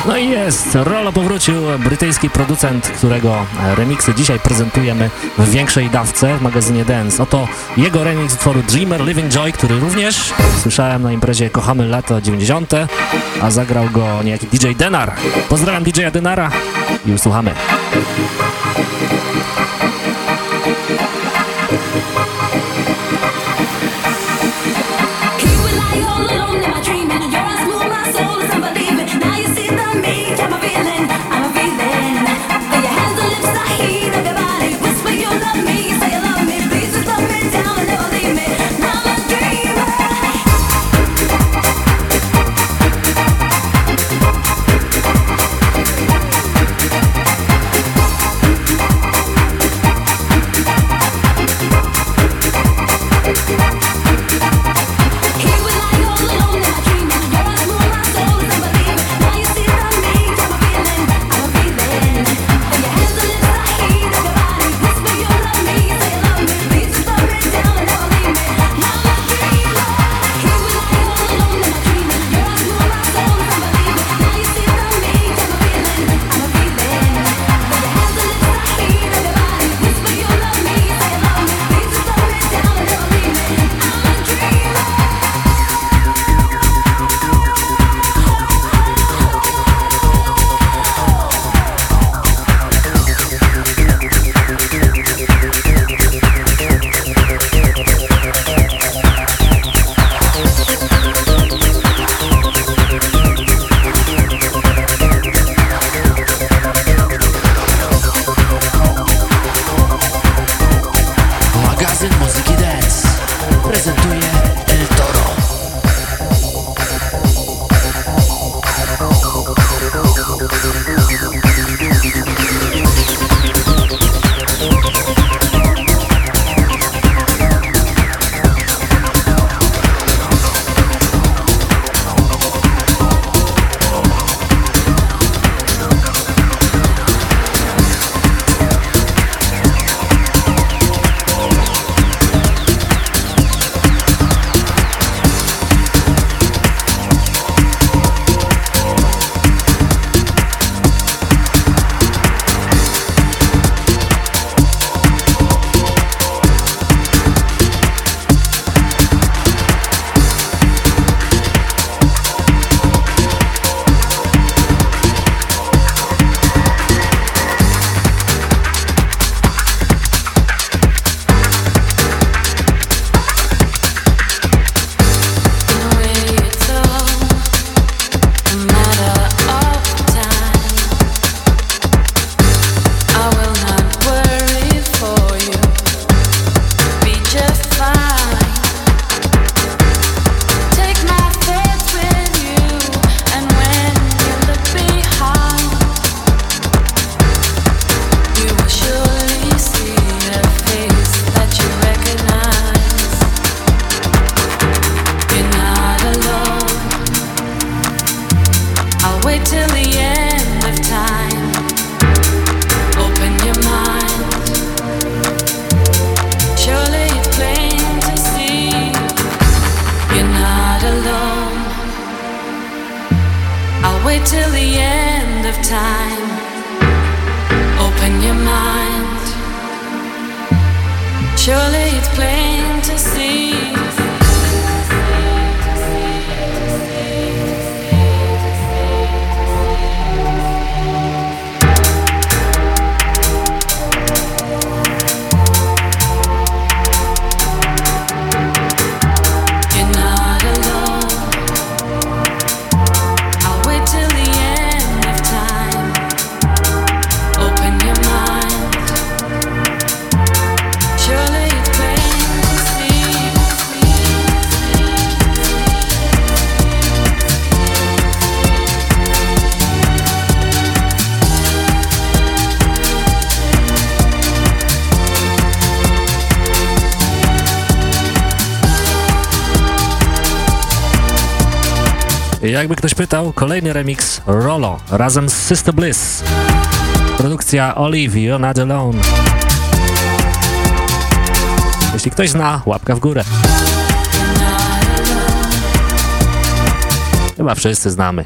No i jest, Rolo powrócił, brytyjski producent, którego remiksy dzisiaj prezentujemy w większej dawce w magazynie Dance. Oto jego remix utworu Dreamer Living Joy, który również słyszałem na imprezie Kochamy Lato 90, a zagrał go niejaki DJ Denar. Pozdrawiam DJ-a Denara i usłuchamy. Jakby ktoś pytał, kolejny remix Rolo razem z Sister Bliss. Produkcja Olive, You're Not Alone. Jeśli ktoś zna, łapka w górę. Chyba wszyscy znamy.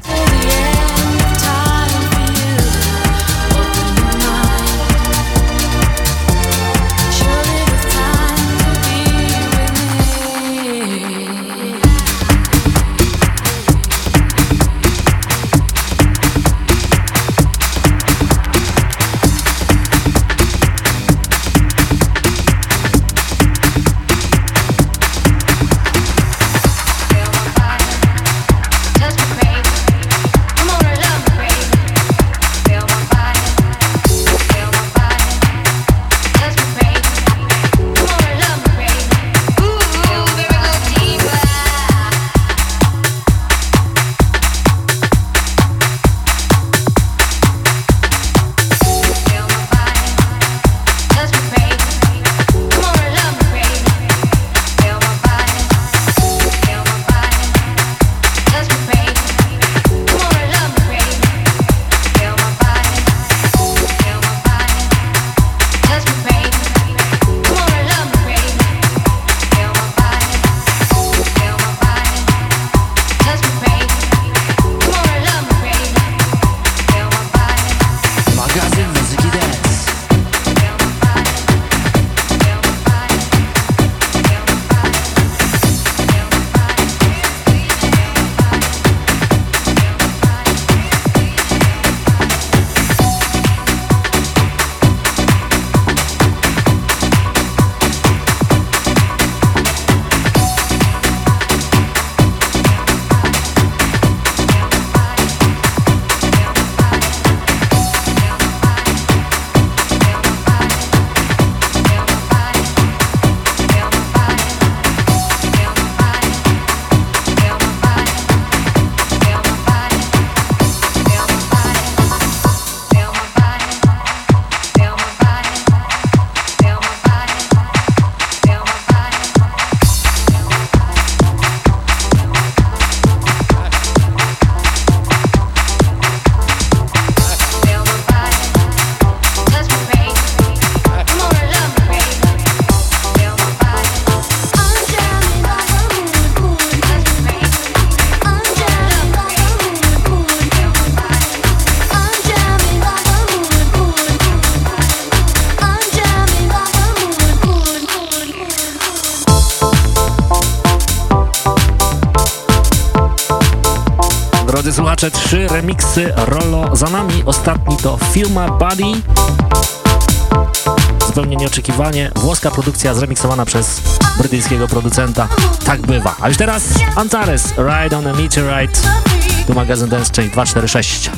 Za nami. Ostatni to Filma Buddy. Zupełnie nieoczekiwanie. Włoska produkcja zremiksowana przez brytyjskiego producenta. Tak bywa. A już teraz Antares, Ride on a Meteorite. Tu magazyn Dance część 246.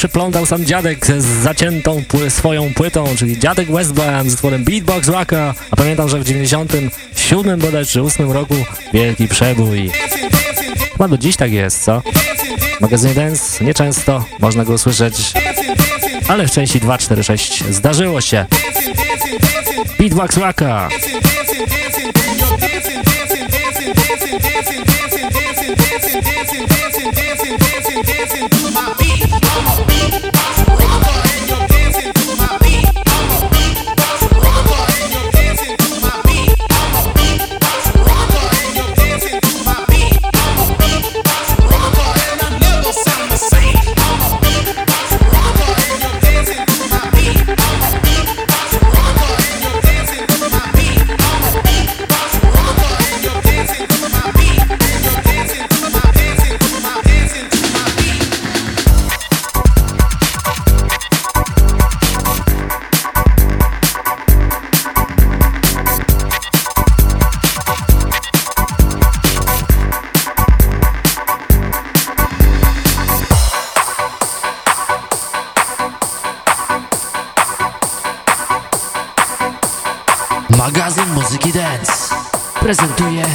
przyplątał? Sam dziadek z zaciętą swoją płytą, czyli dziadek Westbam z utworem Beatbox Rocka. A pamiętam, że w 97 bodaj czy 8 roku wielki przebój. Chyba do dziś tak jest, co? W magazynie Dance nieczęsto można go usłyszeć, ale w części 246 zdarzyło się. Beatbox Rocka. Prezentuje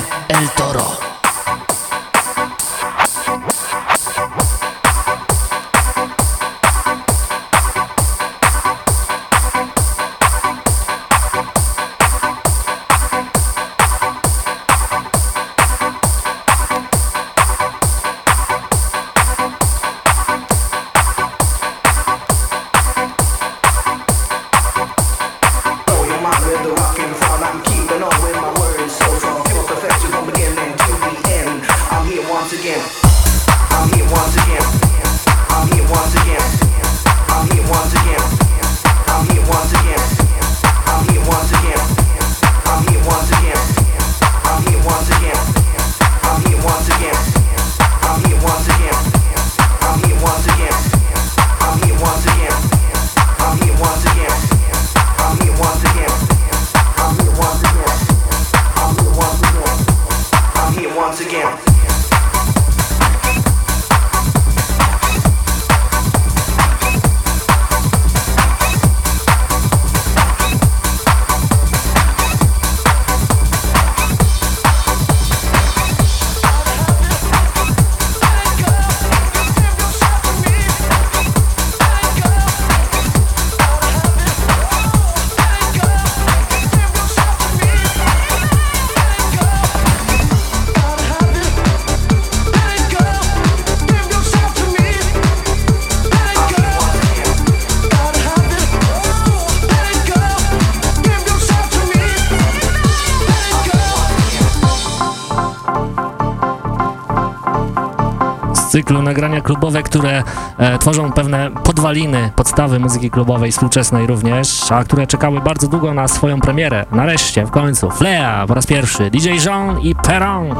cyklu nagrania klubowe, które e, tworzą pewne podwaliny, podstawy muzyki klubowej współczesnej również, a które czekały bardzo długo na swoją premierę. Nareszcie, w końcu, Flea po raz pierwszy, DJ Jean i Perron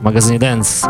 w magazynie Dance.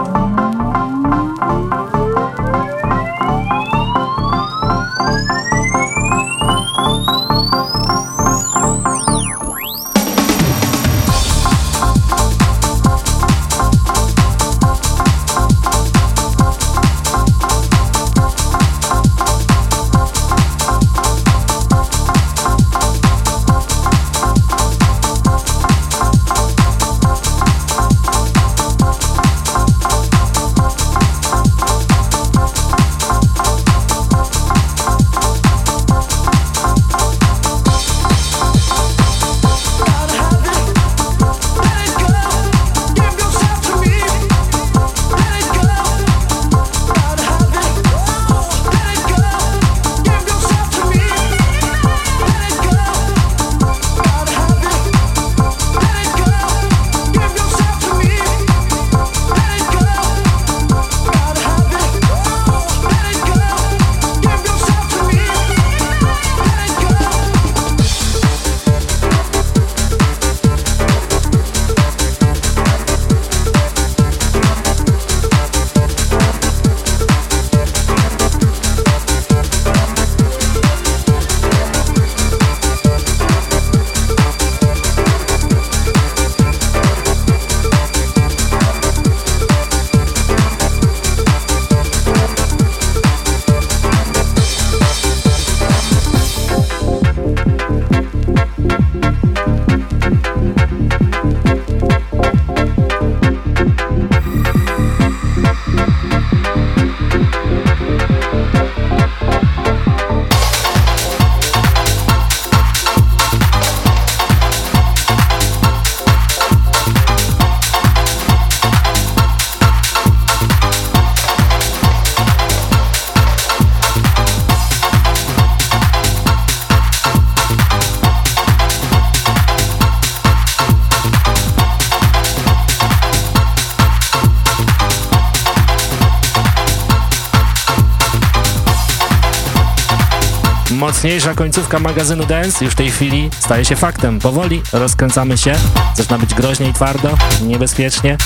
Najmocniejsza końcówka magazynu Dance już w tej chwili staje się faktem. Powoli rozkręcamy się. Zaczyna być groźnie i twardo, niebezpiecznie.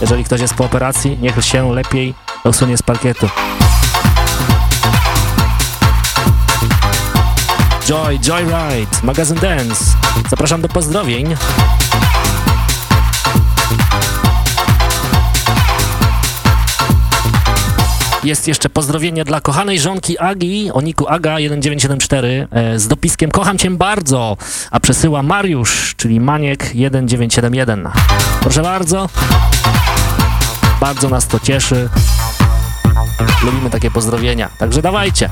Jeżeli ktoś jest po operacji, niech się lepiej usunie z parkietu. Joy, Joyride, magazyn Dance. Zapraszam do pozdrowień. Jest jeszcze pozdrowienie dla kochanej żonki Agi, o niku Aga1974 e, z dopiskiem Kocham Cię bardzo, a przesyła Mariusz, czyli Maniek1971. Proszę bardzo, bardzo nas to cieszy. Lubimy takie pozdrowienia, także dawajcie.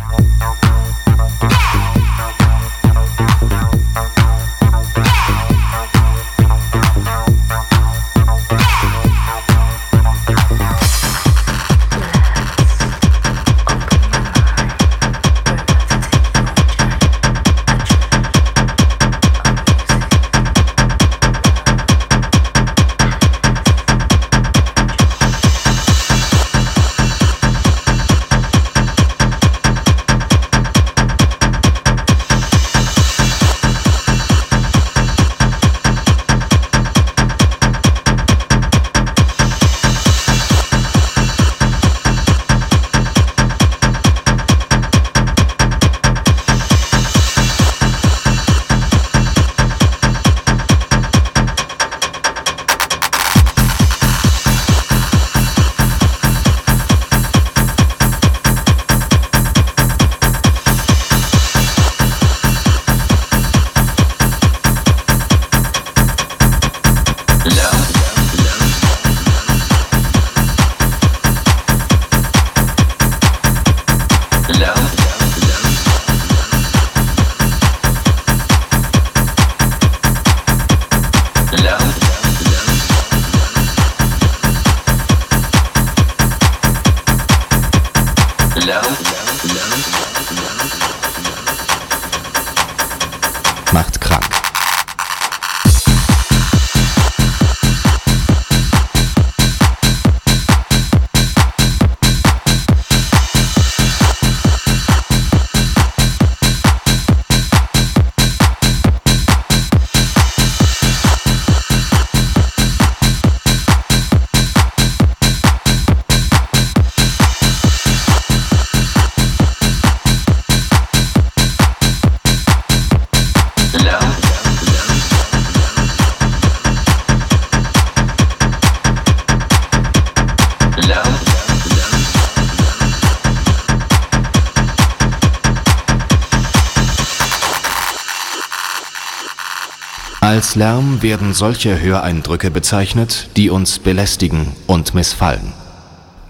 Lärm werden solche Höreindrücke bezeichnet, die uns belästigen und missfallen.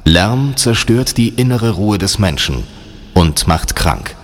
Lärm zerstört die innere Ruhe des Menschen und macht krank.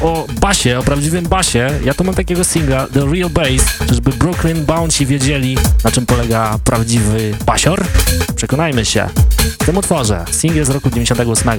O basie, o prawdziwym basie. Ja tu mam takiego singla, The Real Bass, czyżby Brooklyn Bounty wiedzieli, na czym polega prawdziwy basior? Przekonajmy się. W tym utworze, singiel z roku 98.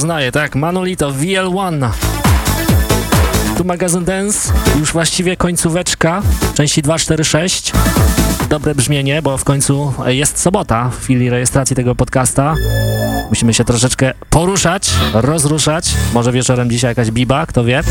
poznaje, tak? Manolito, VL1. Tu magazyn Dance, już właściwie końcóweczka, części 246. Dobre brzmienie, bo w końcu jest sobota w chwili rejestracji tego podcasta. Musimy się troszeczkę poruszać, rozruszać. Może wieczorem dzisiaj jakaś biba, kto wie.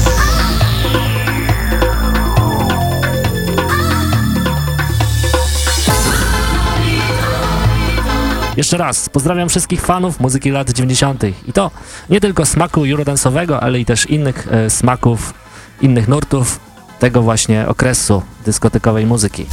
Jeszcze raz, pozdrawiam wszystkich fanów muzyki lat 90. I to nie tylko smaku eurodance'owego, ale i też innych e, smaków, innych nurtów tego właśnie okresu dyskotekowej muzyki.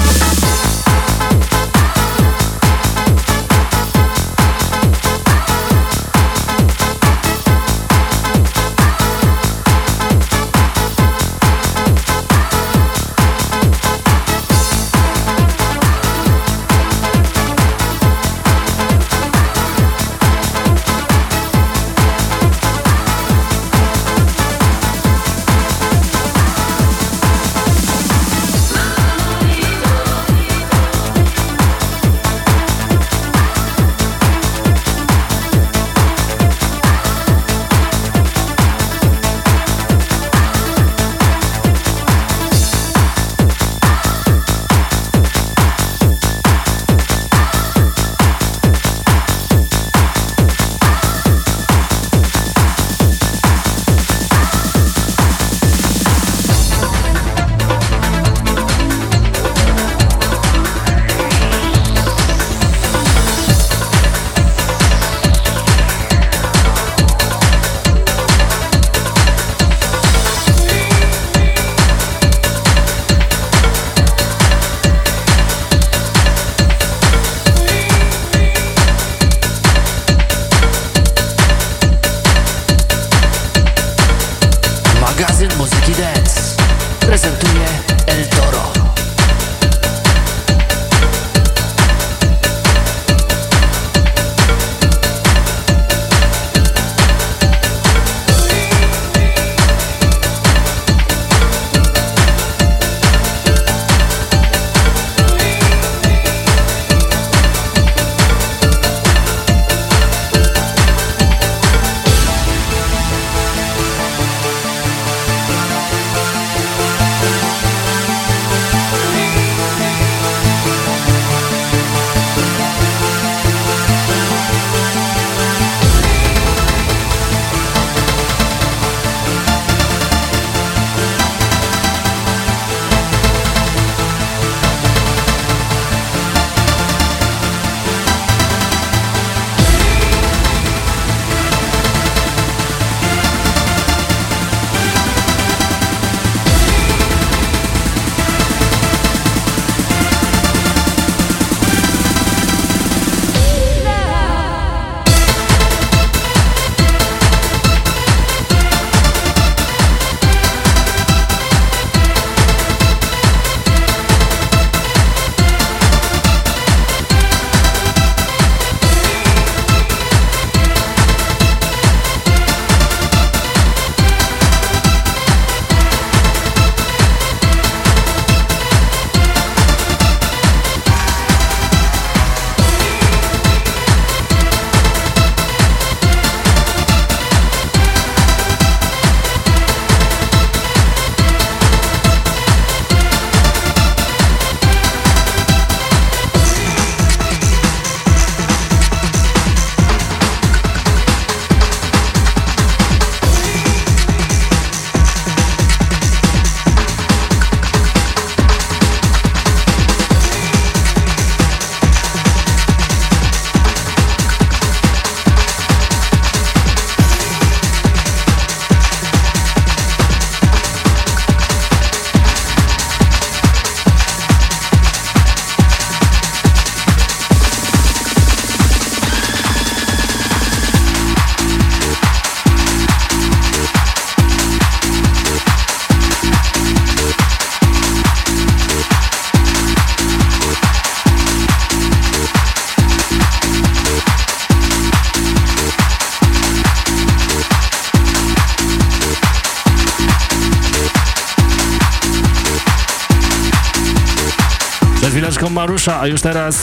A już teraz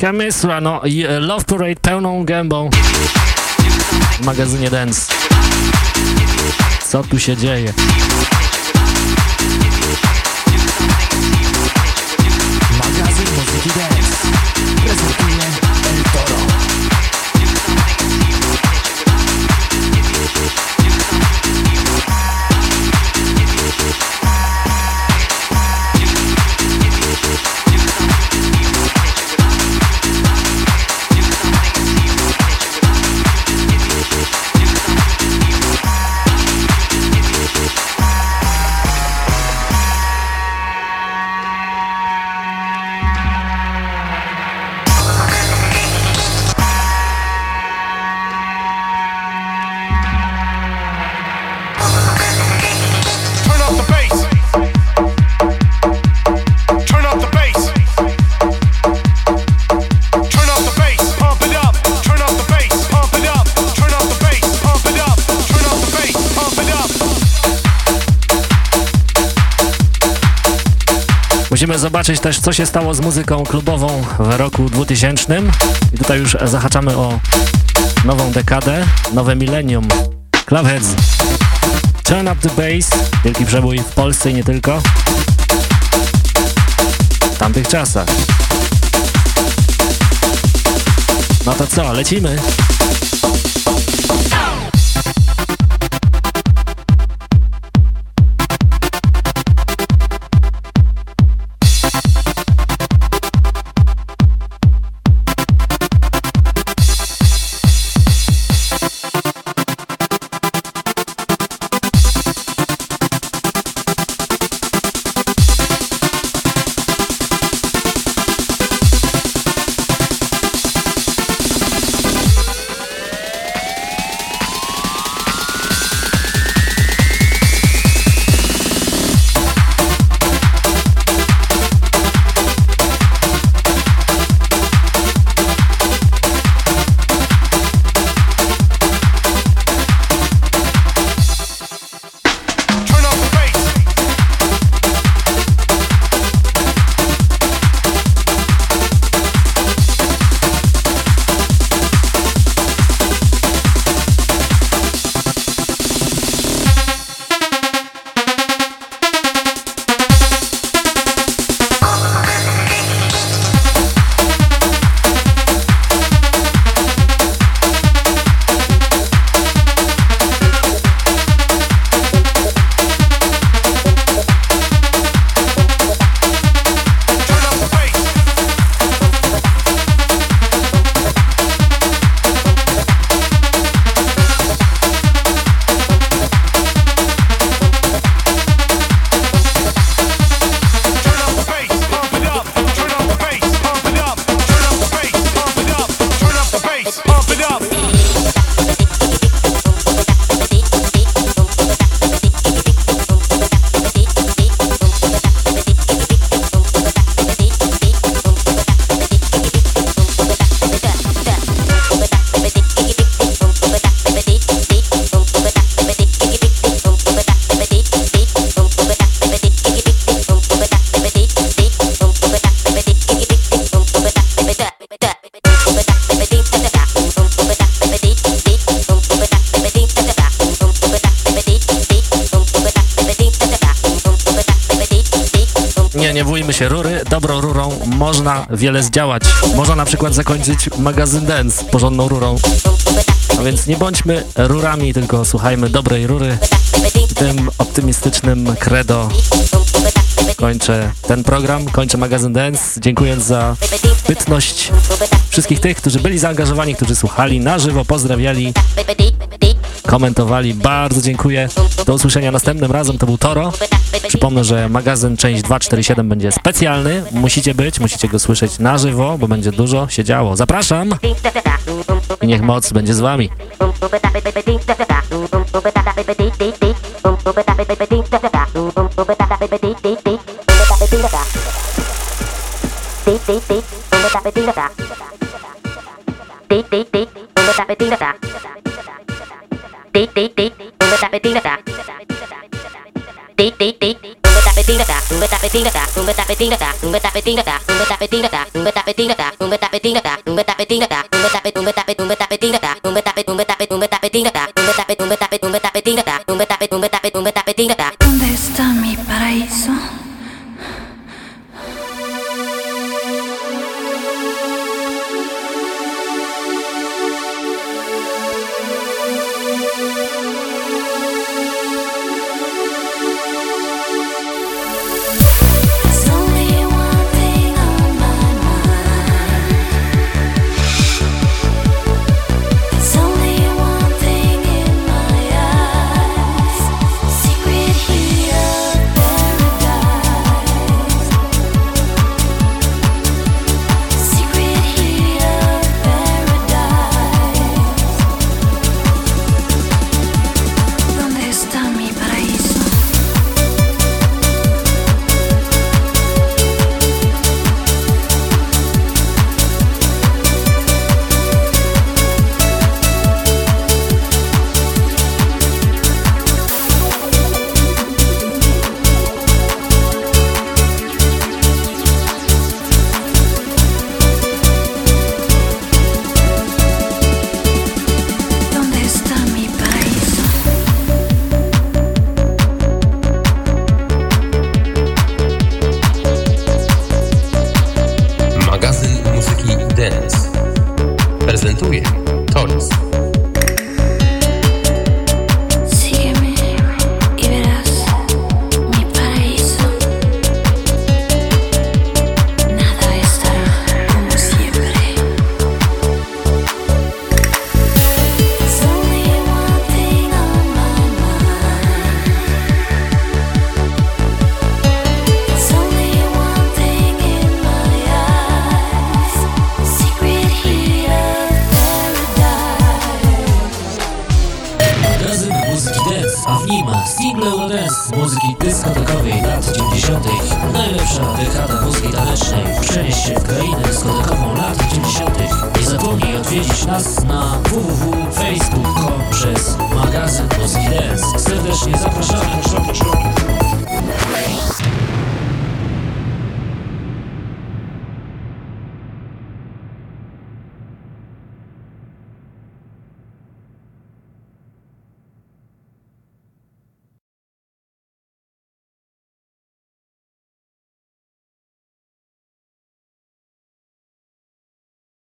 Chemistra, no i Love Parade pełną gębą w magazynie Dance. Co tu się dzieje? Zobaczyć też, co się stało z muzyką klubową w roku 2000. I tutaj już zahaczamy o nową dekadę, nowe millennium. Clubheads. Turn up the bass. Wielki przebój w Polsce i nie tylko. W tamtych czasach. No to co, lecimy? Rurą można wiele zdziałać. Można na przykład zakończyć magazyn Dance porządną rurą. A więc nie bądźmy rurami, tylko słuchajmy dobrej rury. Tym optymistycznym credo kończę ten program, kończę magazyn Dance, dziękując za bytność wszystkich tych, którzy byli zaangażowani, którzy słuchali na żywo, pozdrawiali, komentowali. Bardzo dziękuję. Do usłyszenia następnym razem. To był Toro. Przypomnę, że magazyn część 247 będzie specjalny. Musicie być, musicie go słyszeć na żywo, bo będzie dużo się działo. Zapraszam i niech moc będzie z wami. Beep, ¿Dónde está mi paraíso?